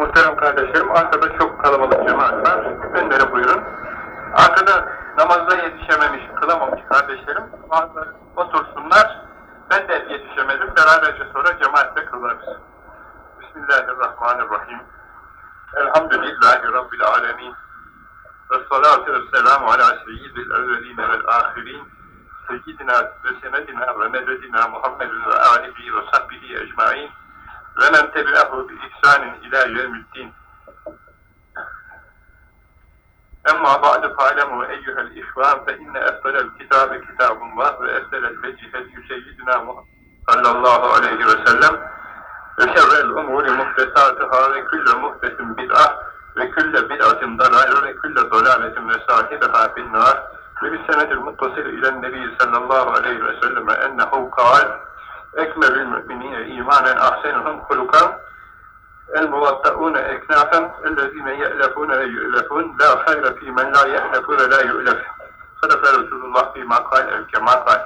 Muhterem kardeşlerim, arkada çok kalabalık cemaat var. Önlere buyurun. Arkada namazda yetişememiş, kılamamış kardeşlerim, otursunlar. Ben de yetişemedim, beraberce sonra cemaatle kılarız. Bismillahirrahmanirrahim. Elhamdülillahi Rabbil alemin. Ve salatu ve selamu ala seyyidil evveline vel ahirin. Seyyidina ve senedina ve mededina Muhammedun ve alihi ve sahbihi ecmain. Ve men tebi'ahu bi ihsanin ila yevmiddin. Emma ba'du fa'lemu eyyuhel ihvan fe inne eftalel kitabe kitabullah ve eftalel vecih hediyü seyyidina sallallahu aleyhi ve sellem ve şerrel umuri muhtesatuhâ ve külle muhtesin bid'ah ve külle bid'atin dalâle ve külle dalâletin ve sâhibehâ finnâr ve bir senedil muttasil ilen nebi sallallahu aleyhi ve selleme ennehu kâl ekmelül müminine imanen ahsenuhum hulukan. El muvatta'une eknafen ellezine ye'lefune ve yu'lefun la hayra fi men la ye'lefu ve la yu'lef. Sadaka Resulullah fîmâ kâl ev kemâ kâl.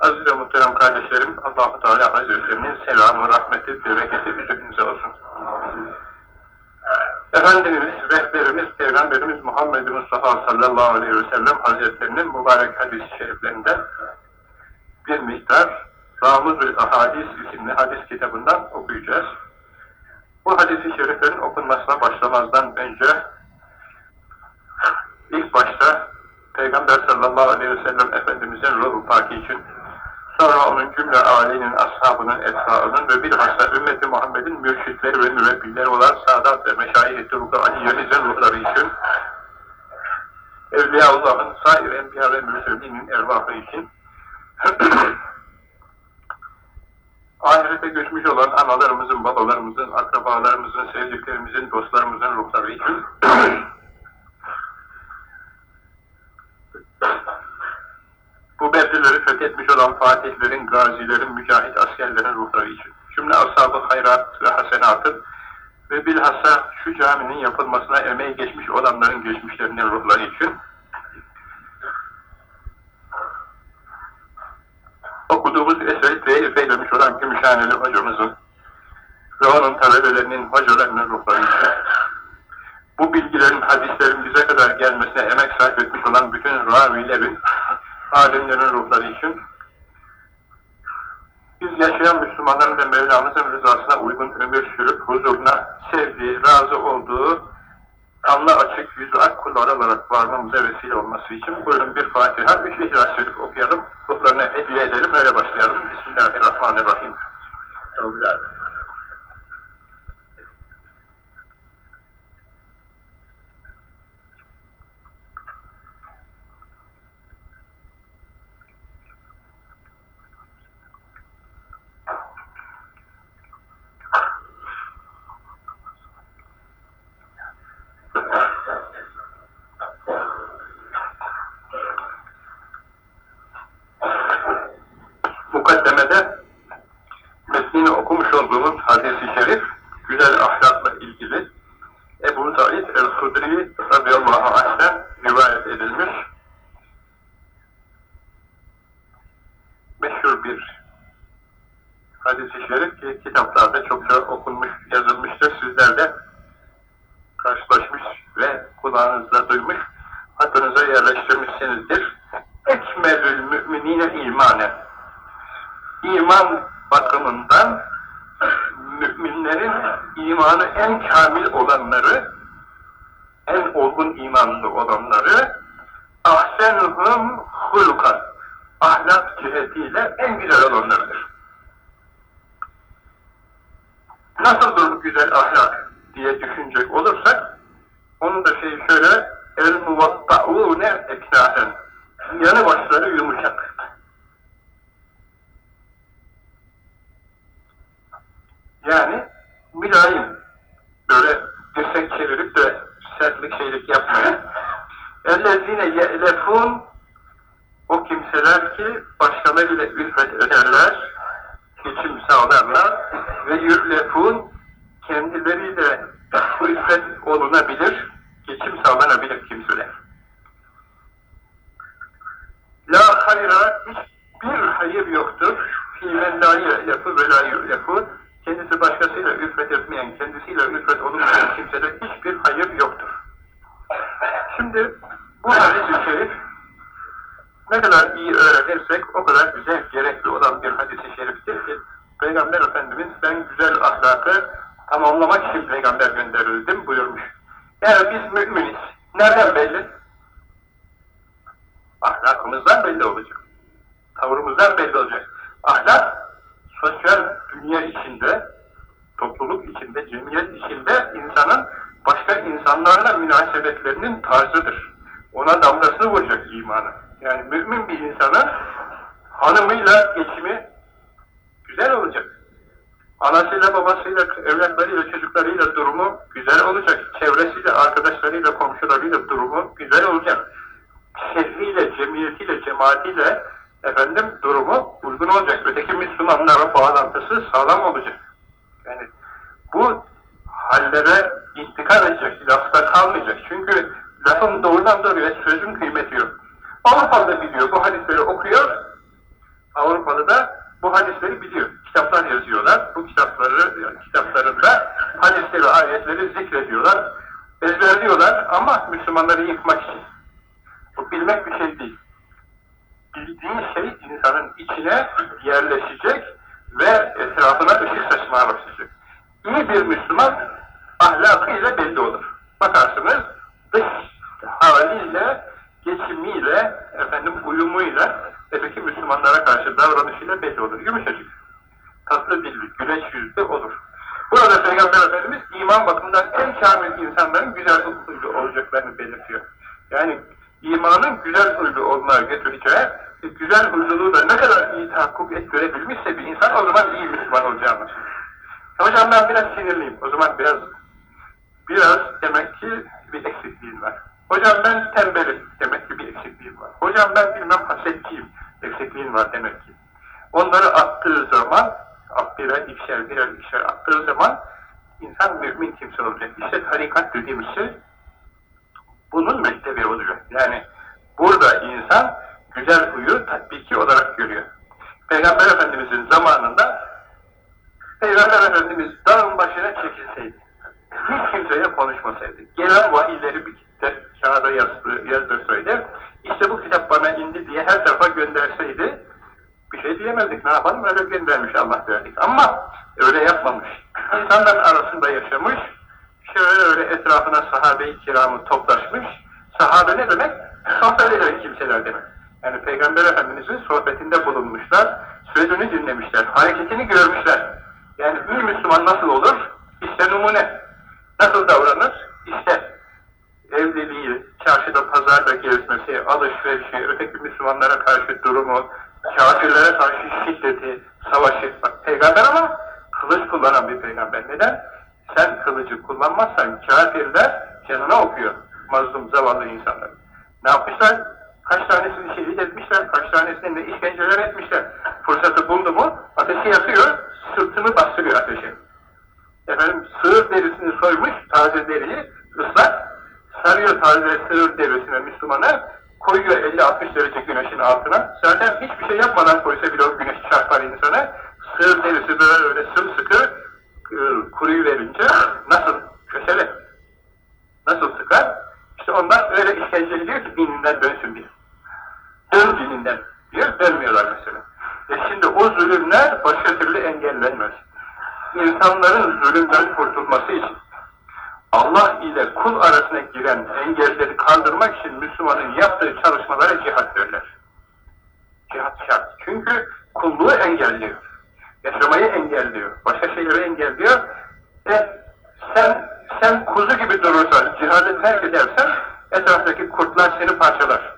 Aziz ve muhterem kardeşlerim, Allah-u Teala Hazretlerinin selamı, rahmeti, bereketi üzerinize olsun. Efendimiz, rehberimiz, Peygamberimiz Muhammed Mustafa sallallahu aleyhi ve sellem Hazretlerinin mübarek hadis-i şeriflerinden bir miktar Ramuz-ül Ahadis isimli hadis kitabından okuyacağız. Bu hadis-i şeriflerin okunmasına başlamazdan önce ilk başta Peygamber sallallahu aleyhi ve sellem Efendimizin ruhu paki için sonra onun cümle âlinin, ashabının, etfaının ve bilhassa ümmeti Muhammed'in mürşitleri ve mürebbileri olan Sadat ve Meşayih-i Turuk-u Aliye'mizin ruhları için Evliyaullah'ın sair enbiya ve mürselinin ervahı için ahirete göçmüş olan analarımızın, babalarımızın, akrabalarımızın, sevdiklerimizin, dostlarımızın ruhları için bu beldeleri fethetmiş olan fatihlerin, gazilerin, mücahit askerlerin ruhları için, cümle ashab-ı hayrat ve hasenatın ve bilhassa şu caminin yapılmasına emeği geçmiş olanların geçmişlerinin ruhları için okuduğumuz eseri teyif eylemiş olan Gümüşhaneli hocamızın ve onun talebelerinin, hocalarının ruhları için bu bilgilerin, hadislerin bize kadar gelmesine emek sarf etmiş olan bütün ravilerin, alimlerin ruhları için biz yaşayan Müslümanların ve Mevlamızın rızasına uygun ömür sürüp huzuruna sevdiği, razı olduğu anla açık, yüzü ak olarak varmamıza vesile olması için buyurun bir Fatiha, üç İhlas Şerif okuyalım, ruhlarına hediye edelim, öyle başlayalım. Bismillahirrahmanirrahim. Bismillahirrahmanirrahim. mukaddemede metnini okumuş olduğumuz hadis-i şerif güzel ahlakla ilgili Ebu Said el-Hudri radıyallahu anh'ten rivayet edilmiş meşhur bir hadis-i şerif ki kitaplarda çokça okunmuş, yazılmıştır. Sizler de karşılaşmış ve kulağınızda duymuş, hatırınıza yerleştirmişsinizdir. Ekmelül müminine imanen iman bakımından müminlerin imanı en kamil olanları, en olgun imanlı olanları ahsenuhum hulukan ahlak cihetiyle en güzel olanlarıdır. Nasıldır bu güzel ahlak diye düşünecek olursak onun da şeyi şöyle el muvatta'une eknahen yanı başları yumuşak Yani mülayim. Böyle dirsek çevirip de sertlik şeylik yapmayın. Ellezine ye'lefun o kimseler ki başkalarıyla ülfet ederler, geçim sağlarlar ve yürlefun kendileriyle ülfet olunabilir, geçim sağlanabilir kimseler. La hayra hiçbir hayır yoktur. Fîmen la ye'lefu ve la yu'lefu kendisi başkasıyla ülfet etmeyen, kendisiyle ülfet olunmayan kimsede hiçbir hayır yoktur. Şimdi bu hadis-i şerif ne kadar iyi öğrenirsek o kadar güzel, gerekli olan bir hadis-i şeriftir ki Peygamber Efendimiz ben güzel ahlakı tamamlamak için peygamber gönderildim buyurmuş. Yani biz müminiz. Nereden belli? Ahlakımızdan belli olacak. Tavrımızdan belli olacak. Ahlak, sosyal dünya içinde, topluluk içinde, cemiyet içinde insanın başka insanlarla münasebetlerinin tarzıdır. Ona damgasını vuracak imanı. Yani mümin bir insanın hanımıyla geçimi güzel olacak. Anasıyla, babasıyla, evlatlarıyla, çocuklarıyla durumu güzel olacak. Çevresiyle, arkadaşlarıyla, komşularıyla durumu güzel olacak. Şehriyle, cemiyetiyle, cemaatiyle efendim durumu uygun olacak. Öteki Müslümanlara bağlantısı sağlam olacak. Yani bu hallere intikal edecek, lafta kalmayacak. Çünkü lafın doğrudan doğruya sözün kıymeti yok. Avrupalı biliyor, bu hadisleri okuyor. Avrupalı da bu hadisleri biliyor. Kitaplar yazıyorlar. Bu kitapları kitaplarında hadisleri, ayetleri zikrediyorlar. Ezberliyorlar ama Müslümanları yıkmak için. Bu bilmek bir şey değil. Bildiği şey insanın içine yerleşecek ve etrafına ışık saçmaya başlayacak. İyi bir Müslüman ahlakıyla belli olur. Bakarsınız dış haliyle, geçimiyle, efendim uyumuyla öteki Müslümanlara karşı davranışıyla belli olur. Yumuşacık, tatlı dilli, güneş yüzlü olur. Burada Peygamber Efendimiz iman bakımından en kamil insanların güzel huylu olacaklarını belirtiyor. Yani imanın güzel huylu olmaya getireceği, güzel huyluluğu da ne kadar iyi tahakkuk ettirebilmişse bir insan o zaman iyi Müslüman olacağını. Hocam ben biraz sinirliyim. O zaman biraz biraz demek ki bir eksikliğin var. Hocam ben tembelim. Demek ki bir eksikliğim var. Hocam ben bilmem hasetçiyim. Eksikliğin var demek ki. Onları attığı zaman zaman insan mümin kimse olacak. İşte tarikat dediğimiz şey bunun mektebi oluyor. Yani burada insan güzel huyu tatbiki olarak görüyor. Peygamber Efendimiz'in zamanında Peygamber Efendimiz dağın başına çekilseydi, hiç kimseye konuşmasaydı, gelen vahiyleri bir kağıda yazdı, yazdırsaydı, işte bu kitap bana indi diye her tarafa gönderseydi, bir şey diyemezdik, ne yapalım, öyle göndermiş Allah derdik. Ama öyle yapmamış. İnsanların arasında yaşamış, şöyle öyle etrafına sahabe-i kiramı toplaşmış. Sahabe ne demek? Sohbet eden kimseler demek. Yani Peygamber Efendimiz'in sohbetinde bulunmuşlar, sözünü dinlemişler, hareketini görmüşler. Yani bir Müslüman nasıl olur? İşte numune. Nasıl davranır? İşte evliliği, çarşıda pazarda gezmesi, alışverişi, öteki Müslümanlara karşı durumu, kafirlere karşı şiddeti, savaşı. Bak, peygamber ama kılıç kullanan bir peygamber. Neden? Sen kılıcı kullanmazsan kafirler canına okuyor. Mazlum, zavallı insanlar. Ne yapmışlar? Kaç tanesini şehit etmişler, kaç tanesini de işkenceler etmişler. Fırsatı buldu mu ateşi yakıyor, sırtını bastırıyor ateşe. Efendim sığır derisini soymuş, taze deriyi ıslak, sarıyor taze sığır derisine Müslümana, koyuyor 50-60 derece güneşin altına. Zaten hiçbir şey yapmadan koysa bile o güneş çarpar insana. Sığır derisi böyle sımsıkı ıı, kuruyu verince nasıl köşeli, nasıl sıkar? Ondan öyle işkence ediyor ki dininden dönsün diye. Dön dininden diyor, dönmüyorlar mesela. E şimdi o zulümler başka türlü engellenmez. İnsanların zulümden kurtulması için Allah ile kul arasına giren engelleri kaldırmak için Müslümanın yaptığı çalışmalara cihat derler. Cihat şart. Çünkü kulluğu engelliyor. Yaşamayı engelliyor. Başka şeyleri engelliyor. Ve sen sen kuzu gibi durursan, cihadı terk edersen etraftaki kurtlar seni parçalar.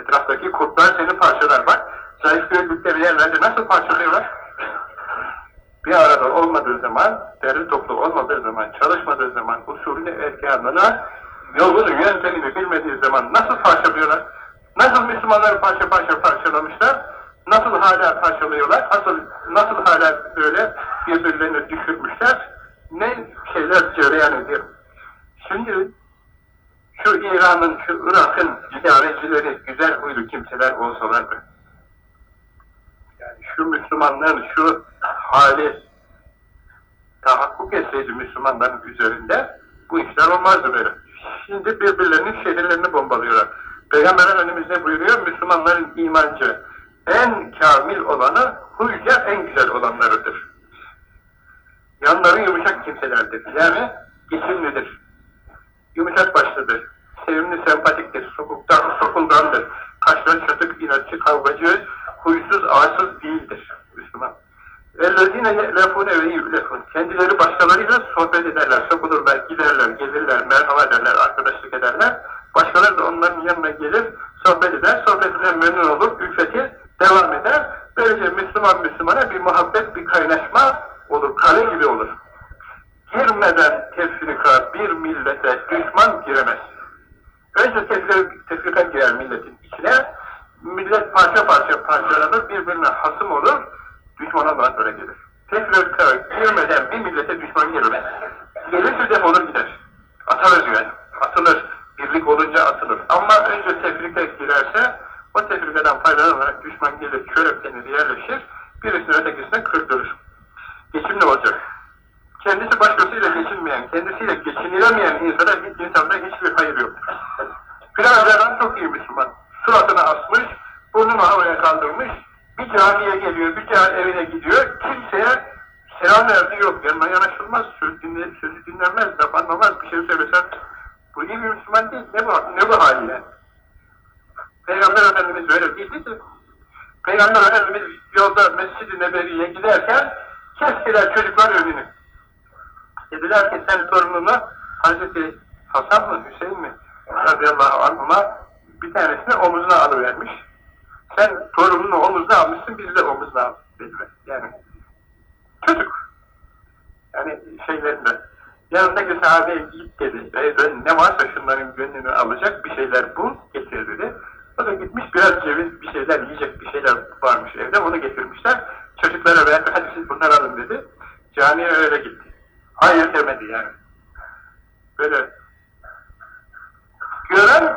Etraftaki kurtlar seni parçalar. Bak, zayıf gördükleri yerlerde nasıl parçalıyorlar? Bir arada olmadığı zaman, derli toplu olmadığı zaman, çalışmadığı zaman, usulüne erkanına, yolunu, yöntemini bilmediği zaman nasıl parçalıyorlar? Nasıl Müslümanları parça parça parçalamışlar? Nasıl hala parçalıyorlar? Nasıl, nasıl hala böyle birbirlerini düşürmüşler? Ne şeyler cereyan ediyor? Şimdi şu İran'ın, şu Irak'ın idarecileri güzel huylu kimseler olsalardı, yani şu Müslümanların şu hali, olsaydı Müslümanların üzerinde bu işler olmazdı böyle. Şimdi birbirlerinin şehirlerini bombalıyorlar. Peygamber ne buyuruyor? Müslümanların imancı en kamil olanı huyca en güzel olanlarıdır. Yanları yumuşak kimselerdir. Yani geçimlidir. Yumuşak başlıdır. Sevimli, sempatiktir. Sokuktan, sokuldandır. Kaşlar çatık, inatçı, kavgacı, huysuz, arsız değildir. Müslüman. Ellezine ye'lefune ve yu'lefun. Kendileri başkalarıyla sohbet ederler, sokulurlar, giderler, gelirler, merhaba derler, arkadaşlık ederler. Başkaları da onların yanına gelir, sohbet eder, sohbetinden memnun olur,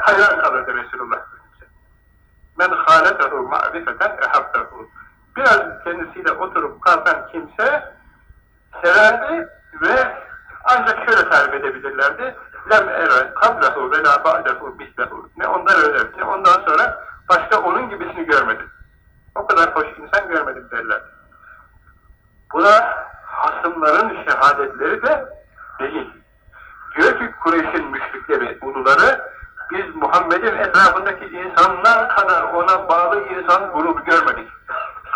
hayran kalırdı Resulullah. Men hâletehu ma'rifeten ehabtehu. Biraz kendisiyle oturup kalkan kimse severdi ve ancak şöyle tarif edebilirlerdi. Lem ere kablehu ve la ba'dehu mislehu. Ne ondan öyle ondan sonra başka onun gibisini görmedim. O kadar hoş insan görmedim derler. Buna hasımların şehadetleri de değil. Diyor ki Kureyş'in müşrikleri, uluları biz Muhammed'in etrafındaki insanlar kadar ona bağlı insan grubu görmedik.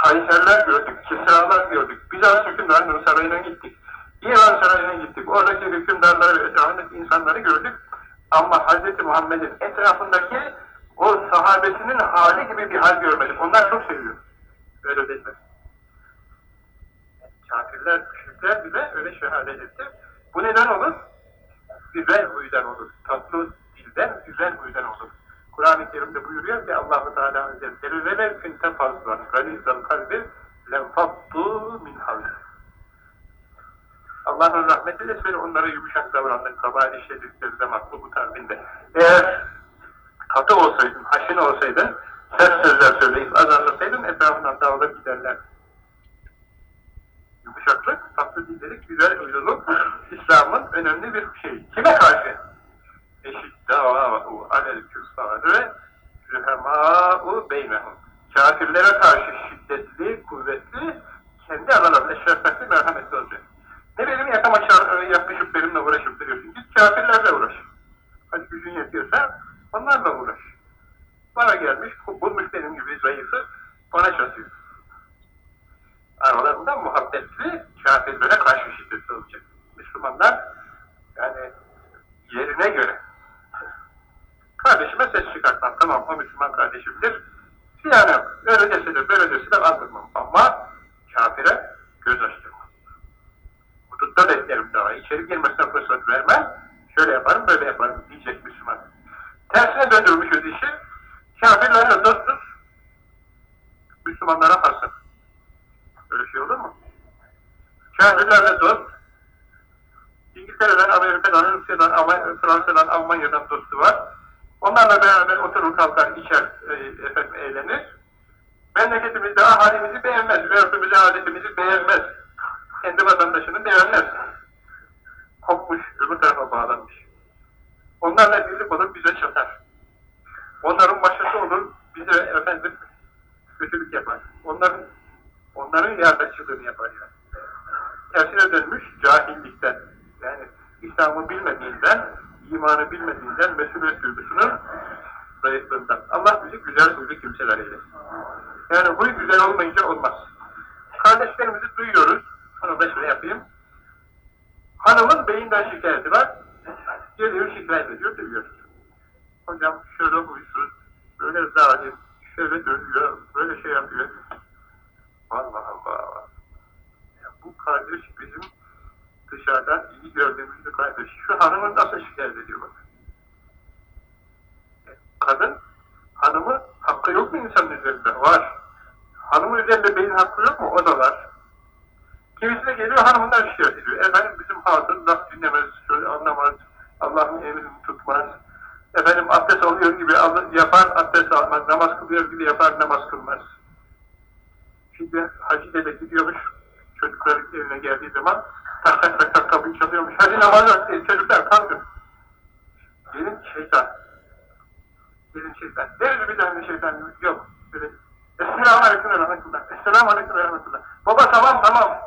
Kayserler gördük, Kisralar gördük, Bizans hükümdarının sarayına gittik. İran sarayına gittik, oradaki hükümdarları ve etrafındaki insanları gördük. Ama Hz. Muhammed'in etrafındaki o sahabesinin hali gibi bir hal görmedik. Onlar çok seviyor. Öyle dediler. Kafirler, müşrikler bile öyle şehadet etti. Bu neden olur? Güzel huydan olur. Tatlı dilden, güzel huydan olur. Kur'an-ı Kerim'de buyuruyor ki Allah-u Teala Hazretleri velev künte fazlan galizal kalbi lenfattu min havli. Allah'ın rahmetiyle seni onlara yumuşak davrandın, kabali şeriflerinde maklubu kalbinde. Eğer katı olsaydın, haşin olsaydın, sert sözler söyleyip azarlasaydın etrafından dağılıp giderler. Yumuşaklık, tatlı dillilik, güzel uyluluk İslam'ın önemli bir şey. Kime karşı? Eşiddâ'u alel küffâre rühemâ'u beynehum. Kafirlere karşı şiddetli, kuvvetli, kendi aralarında şefkatli, merhametli olacak. Ne benim yakama yapmışıp benimle uğraşıp duruyorsun? Git kafirlerle uğraş. Hadi gücün yetiyorsa onlarla uğraş. Bana gelmiş, bulmuş benim gibi zayıfı, ona çatıyor. Aralarında muhabbetli, kafirlere karşı şiddetli olacak. Müslümanlar, yani yerine göre Kardeşime ses çıkartmam. Tamam o Müslüman kardeşimdir. Yok. Öyle deseler, böyle deseler aldırmam. Ama kafire göz açtırmam. Hudutta beklerim daha. İçeri girmesine fırsat vermem. Şöyle yaparım, böyle yaparım diyecek Müslüman. Tersine döndürmüşüz işi. Kafirlerle dostuz. Müslümanlara hasır. Öyle şey olur mu? Kafirlerle dost. İngiltere'den, Amerika'dan, Rusya'dan, Fransa'dan, Almanya'dan dostu var. Onlarla beraber oturur kalkar, içer, e, efendim, eğlenir. Memleketimiz daha halimizi beğenmez, örtümüzü, adetimizi beğenmez. Kendi vatandaşını beğenmez. Kopmuş, öbür tarafa bağlanmış. Onlarla birlik olur, bize çatar. Onların başkası olur, bize efendim kötülük yapar. Onların onların yardımcılığını yapar yani. Tersine dönmüş cahillikten. Yani İslam'ı bilmediğinden imanı bilmediğinden, mesuliyet duygusunun zayıflığından. Allah bizi güzel huylu kimseler eylesin. Yani huy güzel olmayınca olmaz. Kardeşlerimizi duyuyoruz. Onu da şöyle yapayım. Hanımın beyinden şikayeti var. Geliyor şikayet ediyor, duyuyoruz. Hocam şöyle huysuz, böyle zalim, şöyle dönüyor, böyle şey yapıyor. Allah Allah. Ya bu kardeş bizim dışarıdan iyi gördüğümüz bir kardeş. Şu hanımın nasıl şikayet ediyor bak. Kadın, hanımı hakkı yok mu insanın üzerinde? Var. Hanımın üzerinde beyin hakkı yok mu? O da var. Kimisine geliyor hanımından şikayet ediyor. Efendim bizim hatun laf dinlemez, şöyle anlamaz, Allah'ın emrini tutmaz. Efendim abdest alıyor gibi yapar, abdest almaz. Namaz kılıyor gibi yapar, namaz kılmaz. Şimdi Hacı dede gidiyormuş, çocukların evine geldiği zaman tak tak tak tak kapıyı çalıyormuş. Hadi namaz vakti, çocuklar kalkın. Gelin şeytan. Gelin şeytan. Deriz bir tane şeytan yok. Böyle, Esselamu Aleyküm ve Rahmetullah. Esselamu Aleyküm ve Rahmetullah. Baba tamam tamam.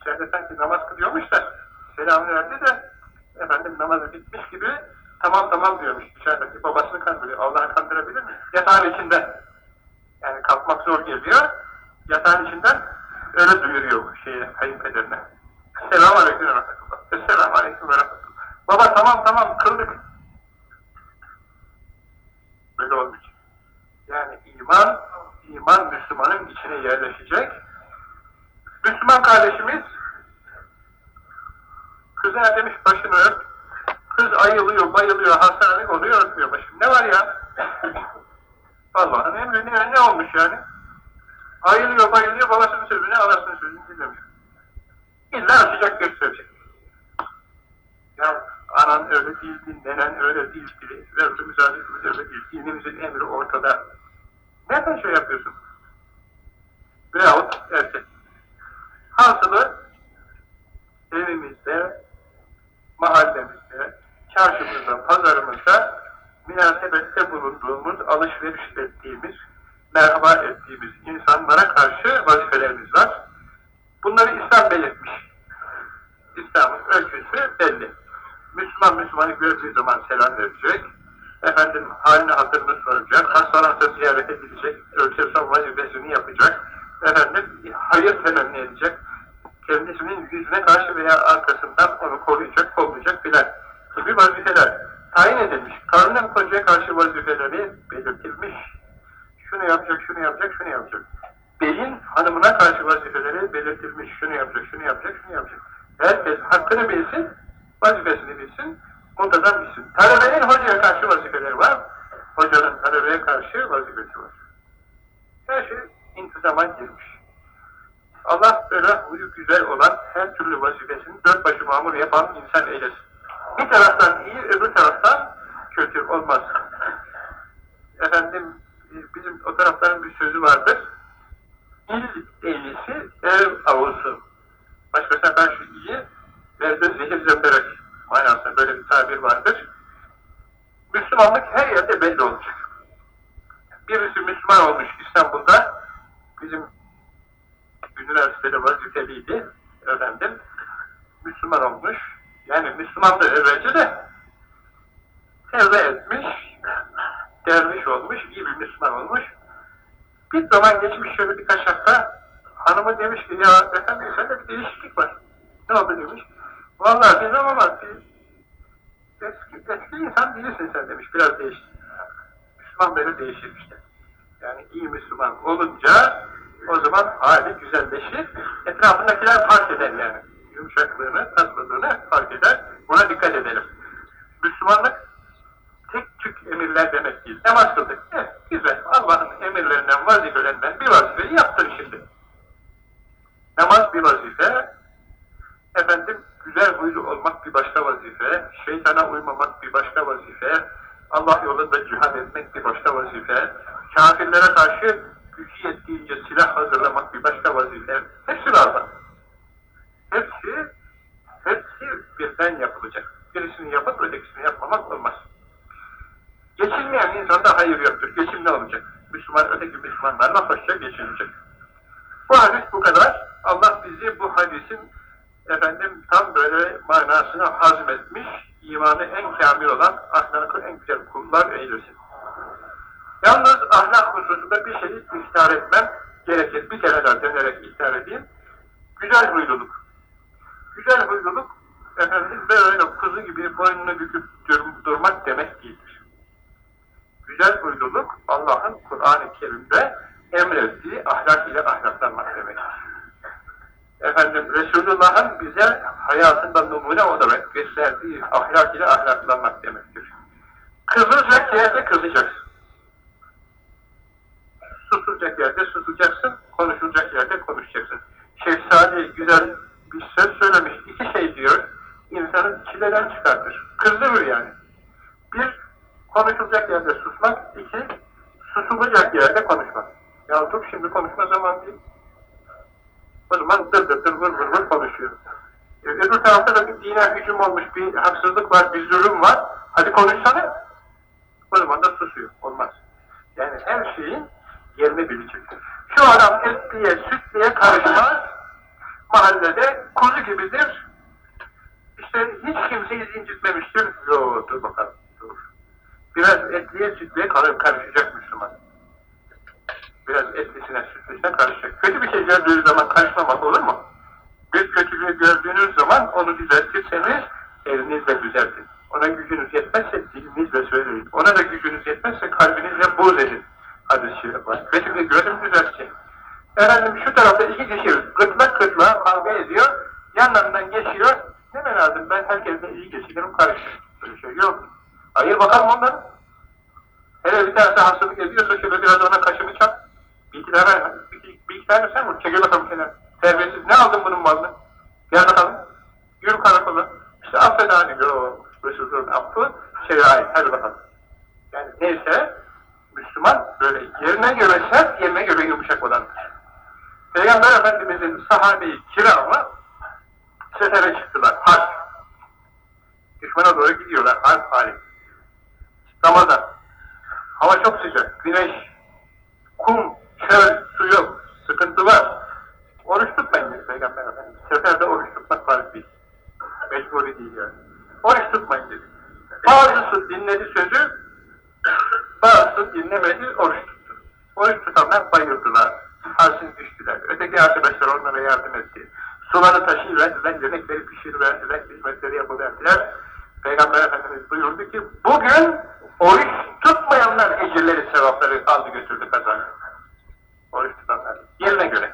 İçeride sanki namaz kılıyormuş da selamını verdi de efendim namazı bitmiş gibi tamam tamam diyormuş içerideki babasını kandırıyor. Allah'ı kandırabilir mi? Yatağın içinden. Yani kalkmak zor geliyor. Yatağın içinden öyle duyuruyor şeye, kayınpederine. Esselamu Aleyküm ve Rahmetullah. Esselamu Aleyküm ve Rahmetullah. Baba tamam tamam kıldık. Böyle olmayacak. Yani iman, iman Müslümanın içine yerleşecek. Müslüman kardeşimiz kızına demiş başını ört. Kız ayılıyor, bayılıyor, hastanelik oluyor, örtmüyor başını. Ne var ya? Allah'ın emri ne, ne olmuş yani? Ayılıyor, bayılıyor, babasının sözünü, anasının sözünü dinlemiyor. İlla açacak gösterecek. Ya anan öyle değildi, nenen öyle değildi, Rabbimiz Hazretimiz öyle değil, dinimizin emri ortada. Neden şey yapıyorsun? Veyahut erkek. Hasılı evimizde, mahallemizde, çarşımızda, pazarımızda münasebette bulunduğumuz, alışveriş ettiğimiz, merhaba ettiğimiz insanlara karşı vazifelerimiz var. Bunları İslam belirtmiş. İslam'ın ölçüsü belli. Müslüman Müslümanı gördüğü zaman selam verecek, efendim halini hatırını soracak, hastalansa ziyaret edilecek, ölçüsü vazifesini yapacak, efendim hayır temenni edecek, kendisinin yüzüne karşı veya arkasından onu koruyacak, kollayacak filan gibi vazifeler tayin edilmiş. Karının kocaya karşı vazifeleri belirtilmiş. Şunu yapacak, şunu yapacak, şunu yapacak. Beyin hanımına karşı vazifeleri belirtilmiş. Şunu yapacak, şunu yapacak, şunu yapacak. Herkes hakkını bilsin, vazifesini bilsin, muntazam bilsin. Talebenin hocaya karşı vazifeleri var. Hocanın talebeye karşı vazifesi var. Her şey intizama girmiş. Allah böyle huyu güzel olan her türlü vazifesini dört başı mamur yapan insan eylesin. Bir taraftan iyi, öbür taraftan kötü olmaz. Efendim, bizim o tarafların bir sözü vardır. İl ehlisi ev avusu. Başkasına karşı iyi, evde zehir zemberek manasında böyle bir tabir vardır. Müslümanlık her yerde belli olacak. Birisi Müslüman olmuş İstanbul'da, bizim üniversitede vazifeliydi, efendim, Müslüman olmuş, yani Müslüman da evvelce de tevbe etmiş, derviş olmuş, iyi bir Müslüman olmuş. Bir zaman geçmiş şöyle birkaç hafta, hanımı demiş ki, ya efendim sende bir değişiklik var. Ne oldu demiş. Vallahi bizim ama biz eski, eski insan değilsin sen demiş, biraz değişti. Müslüman böyle değişir. Yani iyi Müslüman olunca o zaman hali güzelleşir. Etrafındakiler fark eder yani. Yumuşaklığını, tatlılığını fark eder. Buna dikkat edelim. Müslümanlık tük emirler demek değil. Namaz kıldık. Evet, güzel. Allah'ın emirlerinden, vazifelerinden bir vazifeyi yaptın şimdi. Namaz bir vazife. Efendim, güzel huylu olmak bir başka vazife. Şeytana uymamak bir başka vazife. Allah yolunda cihad etmek bir başka vazife. Kafirlere karşı gücü yettiğince silah hazırlamak bir başka vazife. Hepsi lazım. Hepsi, hepsi birden yapılacak. Birisini yapıp ötekisini yapmamak olmaz. Geçilmeyen insanda hayır yoktur. Geçim ne olacak? Müslüman öteki Müslümanlarla hoşça geçilecek. Bu hadis bu kadar. Allah bizi bu hadisin efendim tam böyle manasını hazmetmiş, imanı en kamil olan, ahlakı en güzel kullar eylesin. Yalnız ahlak hususunda bir şeyi ihtar etmem gerekir. Bir kere daha dönerek ihtar edeyim. Güzel huyluluk. Güzel huyluluk, efendim böyle kuzu gibi boynunu büküp durmak demek değildir. Güzel huyluluk, Allah'ın Kur'an-ı Kerim'de emrettiği ahlak ile ahlaklanmak demektir. Efendim, Resulullah'ın bize hayatında numune olarak gösterdiği ahlak ile ahlaklanmak demektir. Kızılacak yerde kızacaksın. Susulacak yerde susacaksın, konuşulacak yerde konuşacaksın. Salih güzel bir söz söylemiş. İki şey diyor, insanın çileden çıkartır. Kızdırır yani. Bir, konuşulacak yerde susmak. iki susulacak yerde konuşmak. Ya dur şimdi konuşma zaman değil. O zaman dır dır dır vır vır vır konuşuyor. E, öbür tarafta da bir dine hücum olmuş, bir haksızlık var, bir zulüm var. Hadi konuşsana. O zaman da susuyor. Olmaz. Yani her şeyin yerini bileceksin. Şu adam etliye, sütliye karışmaz. Mahallede kuzu gibidir. İşte hiç kimseyi incitmemiştir. Yo dur bakalım. Biraz etliye, sütliye karışacak Müslüman. Biraz etlisine, sütlüsüne karışacak. Kötü bir şey gördüğünüz zaman karışmamak olur mu? Bir kötülüğü gördüğünüz zaman onu düzeltirseniz elinizle düzeltin. Ona gücünüz yetmezse dilinizle söyleyin. Ona da gücünüz yetmezse kalbinizle buğz edin. Hadis-i şerif var. Kötülüğü gördüm düzeltsin. Efendim şu tarafta iki kişi gırtlak gırtlağa kavga ediyor. Yanlarından geçiyor. Hemen lazım ben herkesle iyi geçinirim karışır. Böyle şey yok. Hayır bakalım onları. Hele bir tanesi hastalık ediyorsa şöyle biraz ona kaşını çap. Bir iki bir, bir sen vur. Çekil bakalım kenara. Terbiyesiz. Ne aldın bunun malını? Gel bakalım. Yürü karakola. İşte affet hani. Yok. Resulü'nün affı şerai. Hadi bakalım. Yani neyse Müslüman böyle yerine göre sert, yerine göre yumuşak olandır. Peygamber Efendimiz'in sahabe-i kiramı sefere çıktılar. Harp. Düşmana doğru gidiyorlar. Harp hali. Ramazan. Hava çok sıcak. Güneş, kum, çöl, su yok. Sıkıntı var. Oruç tutmayın dedi Peygamber Efendimiz. Seferde oruç tutmak farz değil. Mecburi değil yani. Oruç tutmayın dedi. Bazısı dinledi sözü, bazısı dinlemedi, oruç tuttu. Oruç tutanlar bayıldılar. Halsiz düştüler. Öteki arkadaşlar onlara yardım etti. Suları taşıyıverdiler, yemekleri pişiriverdiler, hizmetleri yapıverdiler. Peygamber Efendimiz buyurdu ki, bugün oruç tutmayanlar ecirleri, sevapları aldı götürdü kazandı. Oruç tutanlar. Yerine göre.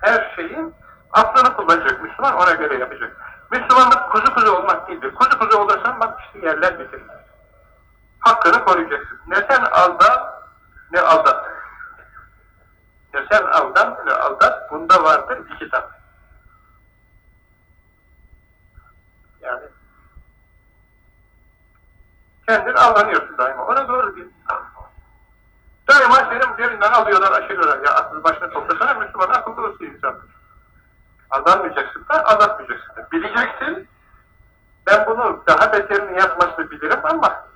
Her şeyin aklını kullanacak Müslüman, ona göre yapacak. Müslümanlık kuzu kuzu olmak değildir. Kuzu kuzu olursan bak işte yerler bitirir. Hakkını koruyacaksın. Ne sen aldan, ne aldat. Ne sen aldan, ne aldat. Bunda vardır iki tane. Yani kendin aldanıyorsun daima. Ona doğru değil. Daima senin cerinden alıyorlar, aşırıyorlar. Ya aklını başına toplasana Müslüman akıllı olsun insandır. Aldanmayacaksın da, aldatmayacaksın da. Bileceksin, ben bunu daha beterini yapmasını bilirim ama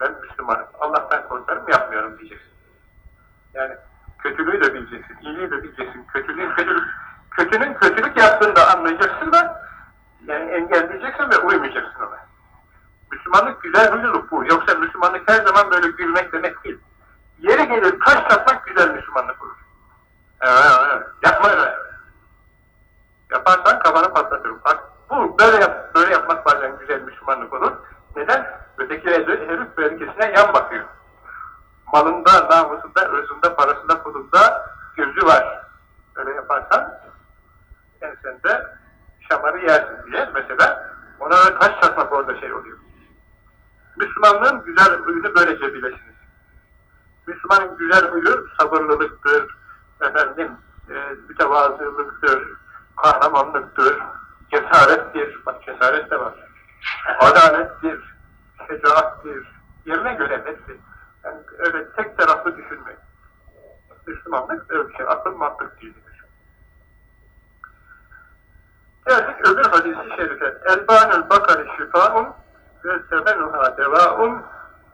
ben Müslümanım, Allah'tan korkarım, yapmıyorum diyeceksin. Yani kötülüğü de bileceksin, iyiliği de bileceksin, kötülüğün kötülük, kötünün kötülük yaptığını da anlayacaksın da yani engelleyeceksin ve uymayacaksın ona. Müslümanlık güzel huyluluk bu. Yoksa Müslümanlık her zaman böyle gülmek demek değil. Yeri gelir taş çatmak güzel Müslümanlık olur. Evet, evet. Yapma öyle. Yaparsan kafanı patlatırım. Bak bu böyle yap, böyle yapmak bazen güzel Müslümanlık olur. Neden? Öteki herif bölgesine yan bakıyor. Malında, namusunda, özünde, parasında, pulunda gözü var. Öyle yaparsan yani sen de şamarı yersin diye mesela ona taş çatmak orada şey oluyor. Müslümanlığın güzel huyunu böylece bilesiniz. Müslümanın güzel huyu sabırlılıktır, efendim, e, mütevazılıktır, kahramanlıktır, cesarettir, bak cesaret de var, adalettir, şecaattir, yerine göre hepsi. Yani öyle tek taraflı düşünmeyin. Müslümanlık öyle bir şey, akıl mantık değildir. Geldik öbür hadisi şerife. Elbanül bakari şifaun ve semenuha devaun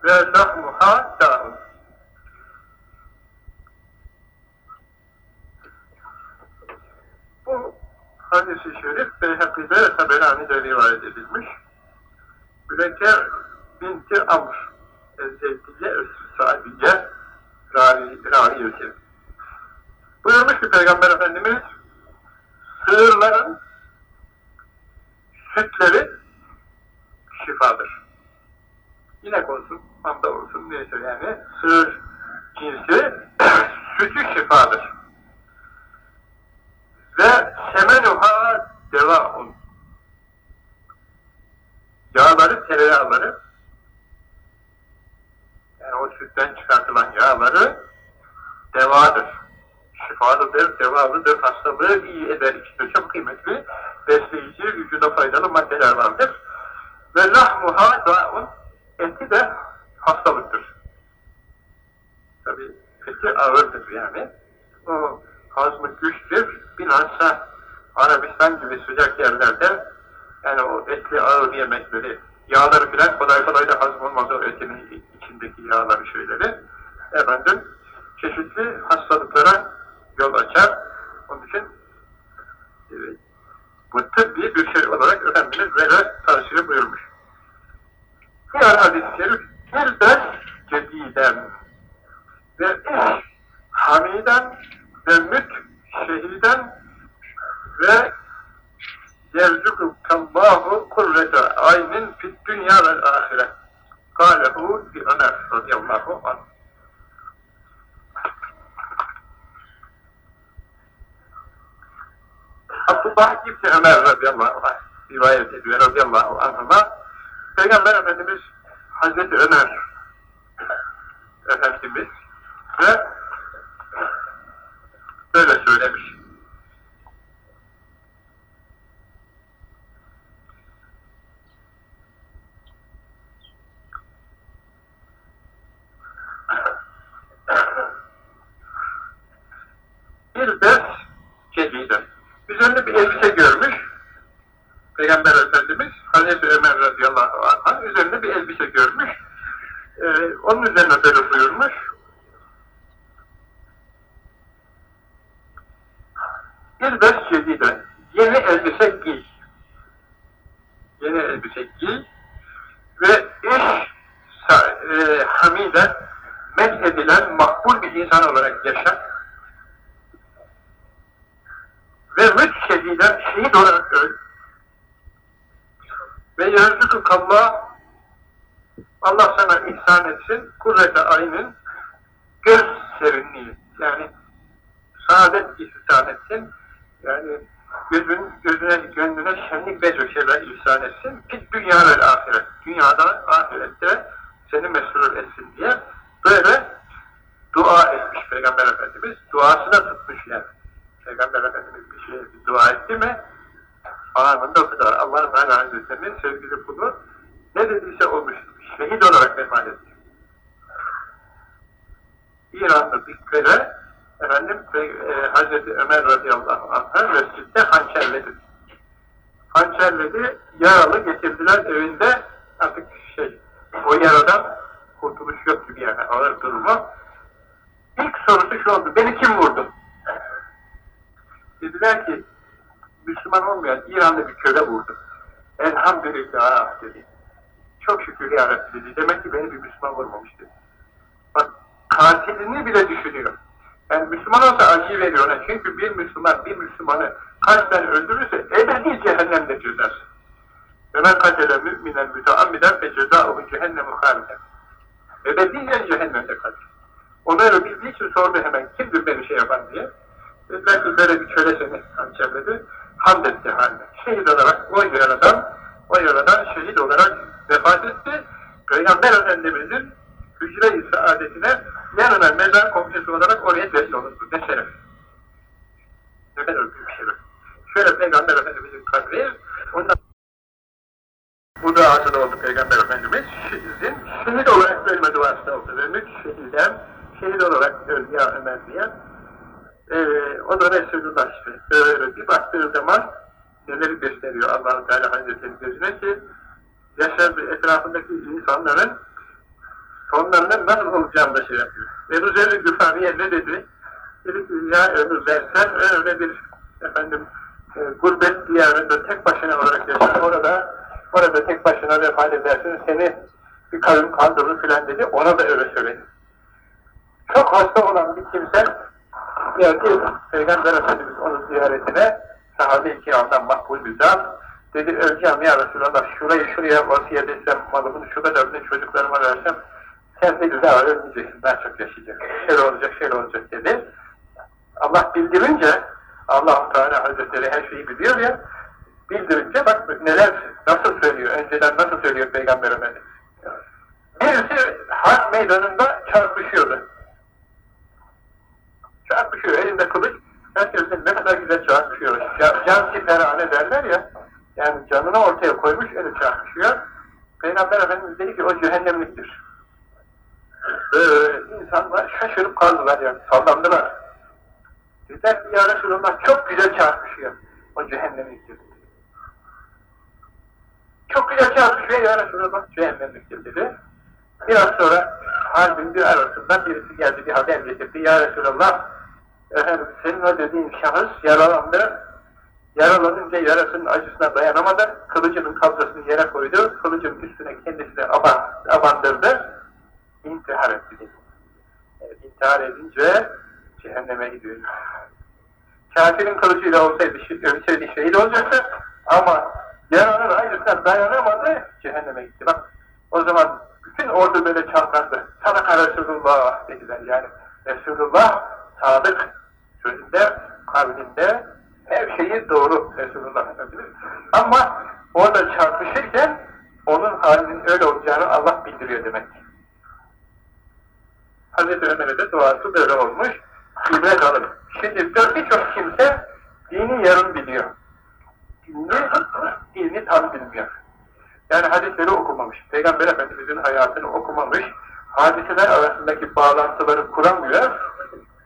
ve lahmuha da'un. hadisi şerif Beyhaki'de Taberani'de rivayet edilmiş. Mürekker binti Amr Ezzeytiye Saadiye Raviyesi. Buyurmuş ki Peygamber Efendimiz sığırların sütleri şifadır. İnek olsun, manda olsun neyse yani sığır cinsi sütü şifadır. Ve semenuha devaun. Yağları, tereyağları yani o sütten çıkartılan yağları devadır. Şifalıdır, devalıdır, hastalığı iyi eder. İşte çok kıymetli, besleyici, vücuda faydalı maddeler vardır. Ve lahmuha da'un eti de hastalıktır. Tabi eti ağırdır yani. O hazmı güçtür. Bilhassa Arabistan gibi sıcak yerlerde yani o etli ağır yemekleri, yağları filan kolay kolay da hazmolmaz o etinin içindeki yağları şeyleri. Efendim çeşitli hastalıklara yol açar. Onun için evet, bu tıbbi bir şey olarak Efendimiz böyle tavsiye buyurmuş. Diğer hadis-i şerif Hilden cediden ve iş hamiden ve müt şehiden ve yerzukukallahu kurrete aynin fit dünya vel ahire kâlehu bi Ömer radıyallahu anh Abdullah İbni Ömer radıyallahu anh rivayet ediyor. Radıyallahu anh'a. Peygamber Efendimiz Hazreti Ömer Efendimiz ve böyle söylemiş. Bir ders cediden. Üzerinde bir elbise görmüş. Peygamber Efendimiz Hazreti Ömer radıyallahu anh üzerinde bir elbise görmüş. Ee, onun üzerine böyle buyurmuş. Bir ders cediden. Yeni elbise giy. Yeni elbise giy. Ve iş e, hamiden met edilen makbul bir insan olarak yaşa. Ve müt şediden şehit olarak öl. Ve yerzukukallah Allah sana ihsan etsin kurrete ayının göz serinliği yani saadet ihsan etsin yani gözün, gözüne, gönlüne şenlik ve şeyler ihsan etsin bir dünya ve ahiret dünyada ahirette seni mesrur etsin diye böyle dua etmiş Peygamber Efendimiz duasına tutmuş yani Peygamber Efendimiz bir şey bir dua etti mi anında o kadar Allah Teala Hazretleri'nin sevgili kulu ne dediyse olmuş. Şehit olarak vefat etti. İranlı bir köle efendim e, Hazreti Ömer radıyallahu anh'a mescitte hançerledi. Hançerledi, yaralı getirdiler evinde artık şey, o yaradan kurtuluş yok gibi yani ağır durumu. İlk sorusu şu oldu, beni kim vurdu? Dediler ki, Müslüman olmayan İranlı bir köle vurdu. Elhamdülillah dedi. Çok şükür ya Rabbi dedi. Demek ki beni bir Müslüman vurmamış dedi. Bak katilini bile düşünüyor. Yani Müslüman olsa acı veriyor ona. Çünkü bir Müslüman bir Müslümanı kasten öldürürse ebedi cehennemde cezası. Men katele müminen müteammiden fe cezâuhu cehennemu hâliden. Ebediyen cehennemde katil. Onu öyle bildiği için sordu hemen kimdir beni şey yapan diye. Dediler ki böyle bir köle seni hançerledi. Hamd etti haline. Şehit olarak o yaradan, o yaradan şehit olarak vefat etti. Peygamber Efendimiz'in hücre-i saadetine yanına mezar komşusu olarak oraya vesile olurdu. Ne şeref. Ne kadar büyük şeref. Şöyle Peygamber Efendimiz'in kabri, ondan bu duası oldu Peygamber Efendimiz. Sizin şehit olarak ölme duası da oldu. Müt şehidem, şehit olarak öldü ya Ömer diye. Ee, o da Resulullah işte. Böyle bir baktığı zaman neleri gösteriyor allah Teala Hazretleri gözüne ki yaşadığı etrafındaki insanların sonlarının nasıl olacağını da şey yapıyor. Ebu Zer-i Güfariye ne dedi? Dedi ki ya ömür versen öyle bir efendim e, gurbet diyarında tek başına olarak yaşar, orada orada tek başına vefat edersin, seni bir kavim kandırır filan dedi, ona da öyle söyledi. Çok hasta olan bir kimse geldi Peygamber Efendimiz onun ziyaretine sahabe-i kiramdan makbul bir zat dedi öleceğim ya Resulallah şurayı şuraya vasiyet etsem malımın şu kadarını çocuklarıma versem sen dedi daha ölmeyeceksin ben çok yaşayacağım. Şöyle olacak şöyle olacak dedi. Allah bildirince allah Teala Hazretleri her şeyi biliyor ya bildirince bak neler nasıl söylüyor önceden nasıl söylüyor Peygamber Efendimiz? Birisi harp meydanında çarpışıyordu. Çarpışıyor elinde kılıç. Herkesin ne kadar güzel çarpışıyor can, can siperhane derler ya yani canını ortaya koymuş öyle çarpışıyor. Peygamber Efendimiz dedi ki o cehennemliktir böyle insanlar şaşırıp kaldılar yani sallandılar. Dediler ki ya Resulallah çok güzel çarpışıyor o cehennemliktir çok güzel çarpışıyor ya Resulallah. Cehennemliktir dedi biraz sonra harbin bir arasında birisi geldi bir haber getirdi. Ya Resulallah efendim senin o dediğin şahıs yaralandı. Yaralanınca yarasının acısına dayanamadı. Kılıcının kabzasını yere koydu. Kılıcın üstüne kendisini aban, abandırdı intihar etti. Evet, intihar edince cehenneme gidiyor. Kafirin kılıcıyla olsaydı, ölseydi şehit olacaktı ama yaranın acısına dayanamadı, cehenneme gitti. Bak, o zaman bütün ordu böyle çalkandı. Sadaka Resulullah dediler yani. Resulullah sadık sözünde, kavlinde her şeyi doğru Resulullah Efendimiz. Ama orada çarpışırken onun halinin öyle olacağını Allah bildiriyor demek. Hazreti Ömer'e de duası böyle olmuş. İbret alın. Şimdi birçok kimse dini yarım biliyor. Dini, dini tam bilmiyor. Yani hadisleri okumamış. Peygamber Efendimiz'in hayatını okumamış. Hadiseler arasındaki bağlantıları kuramıyor.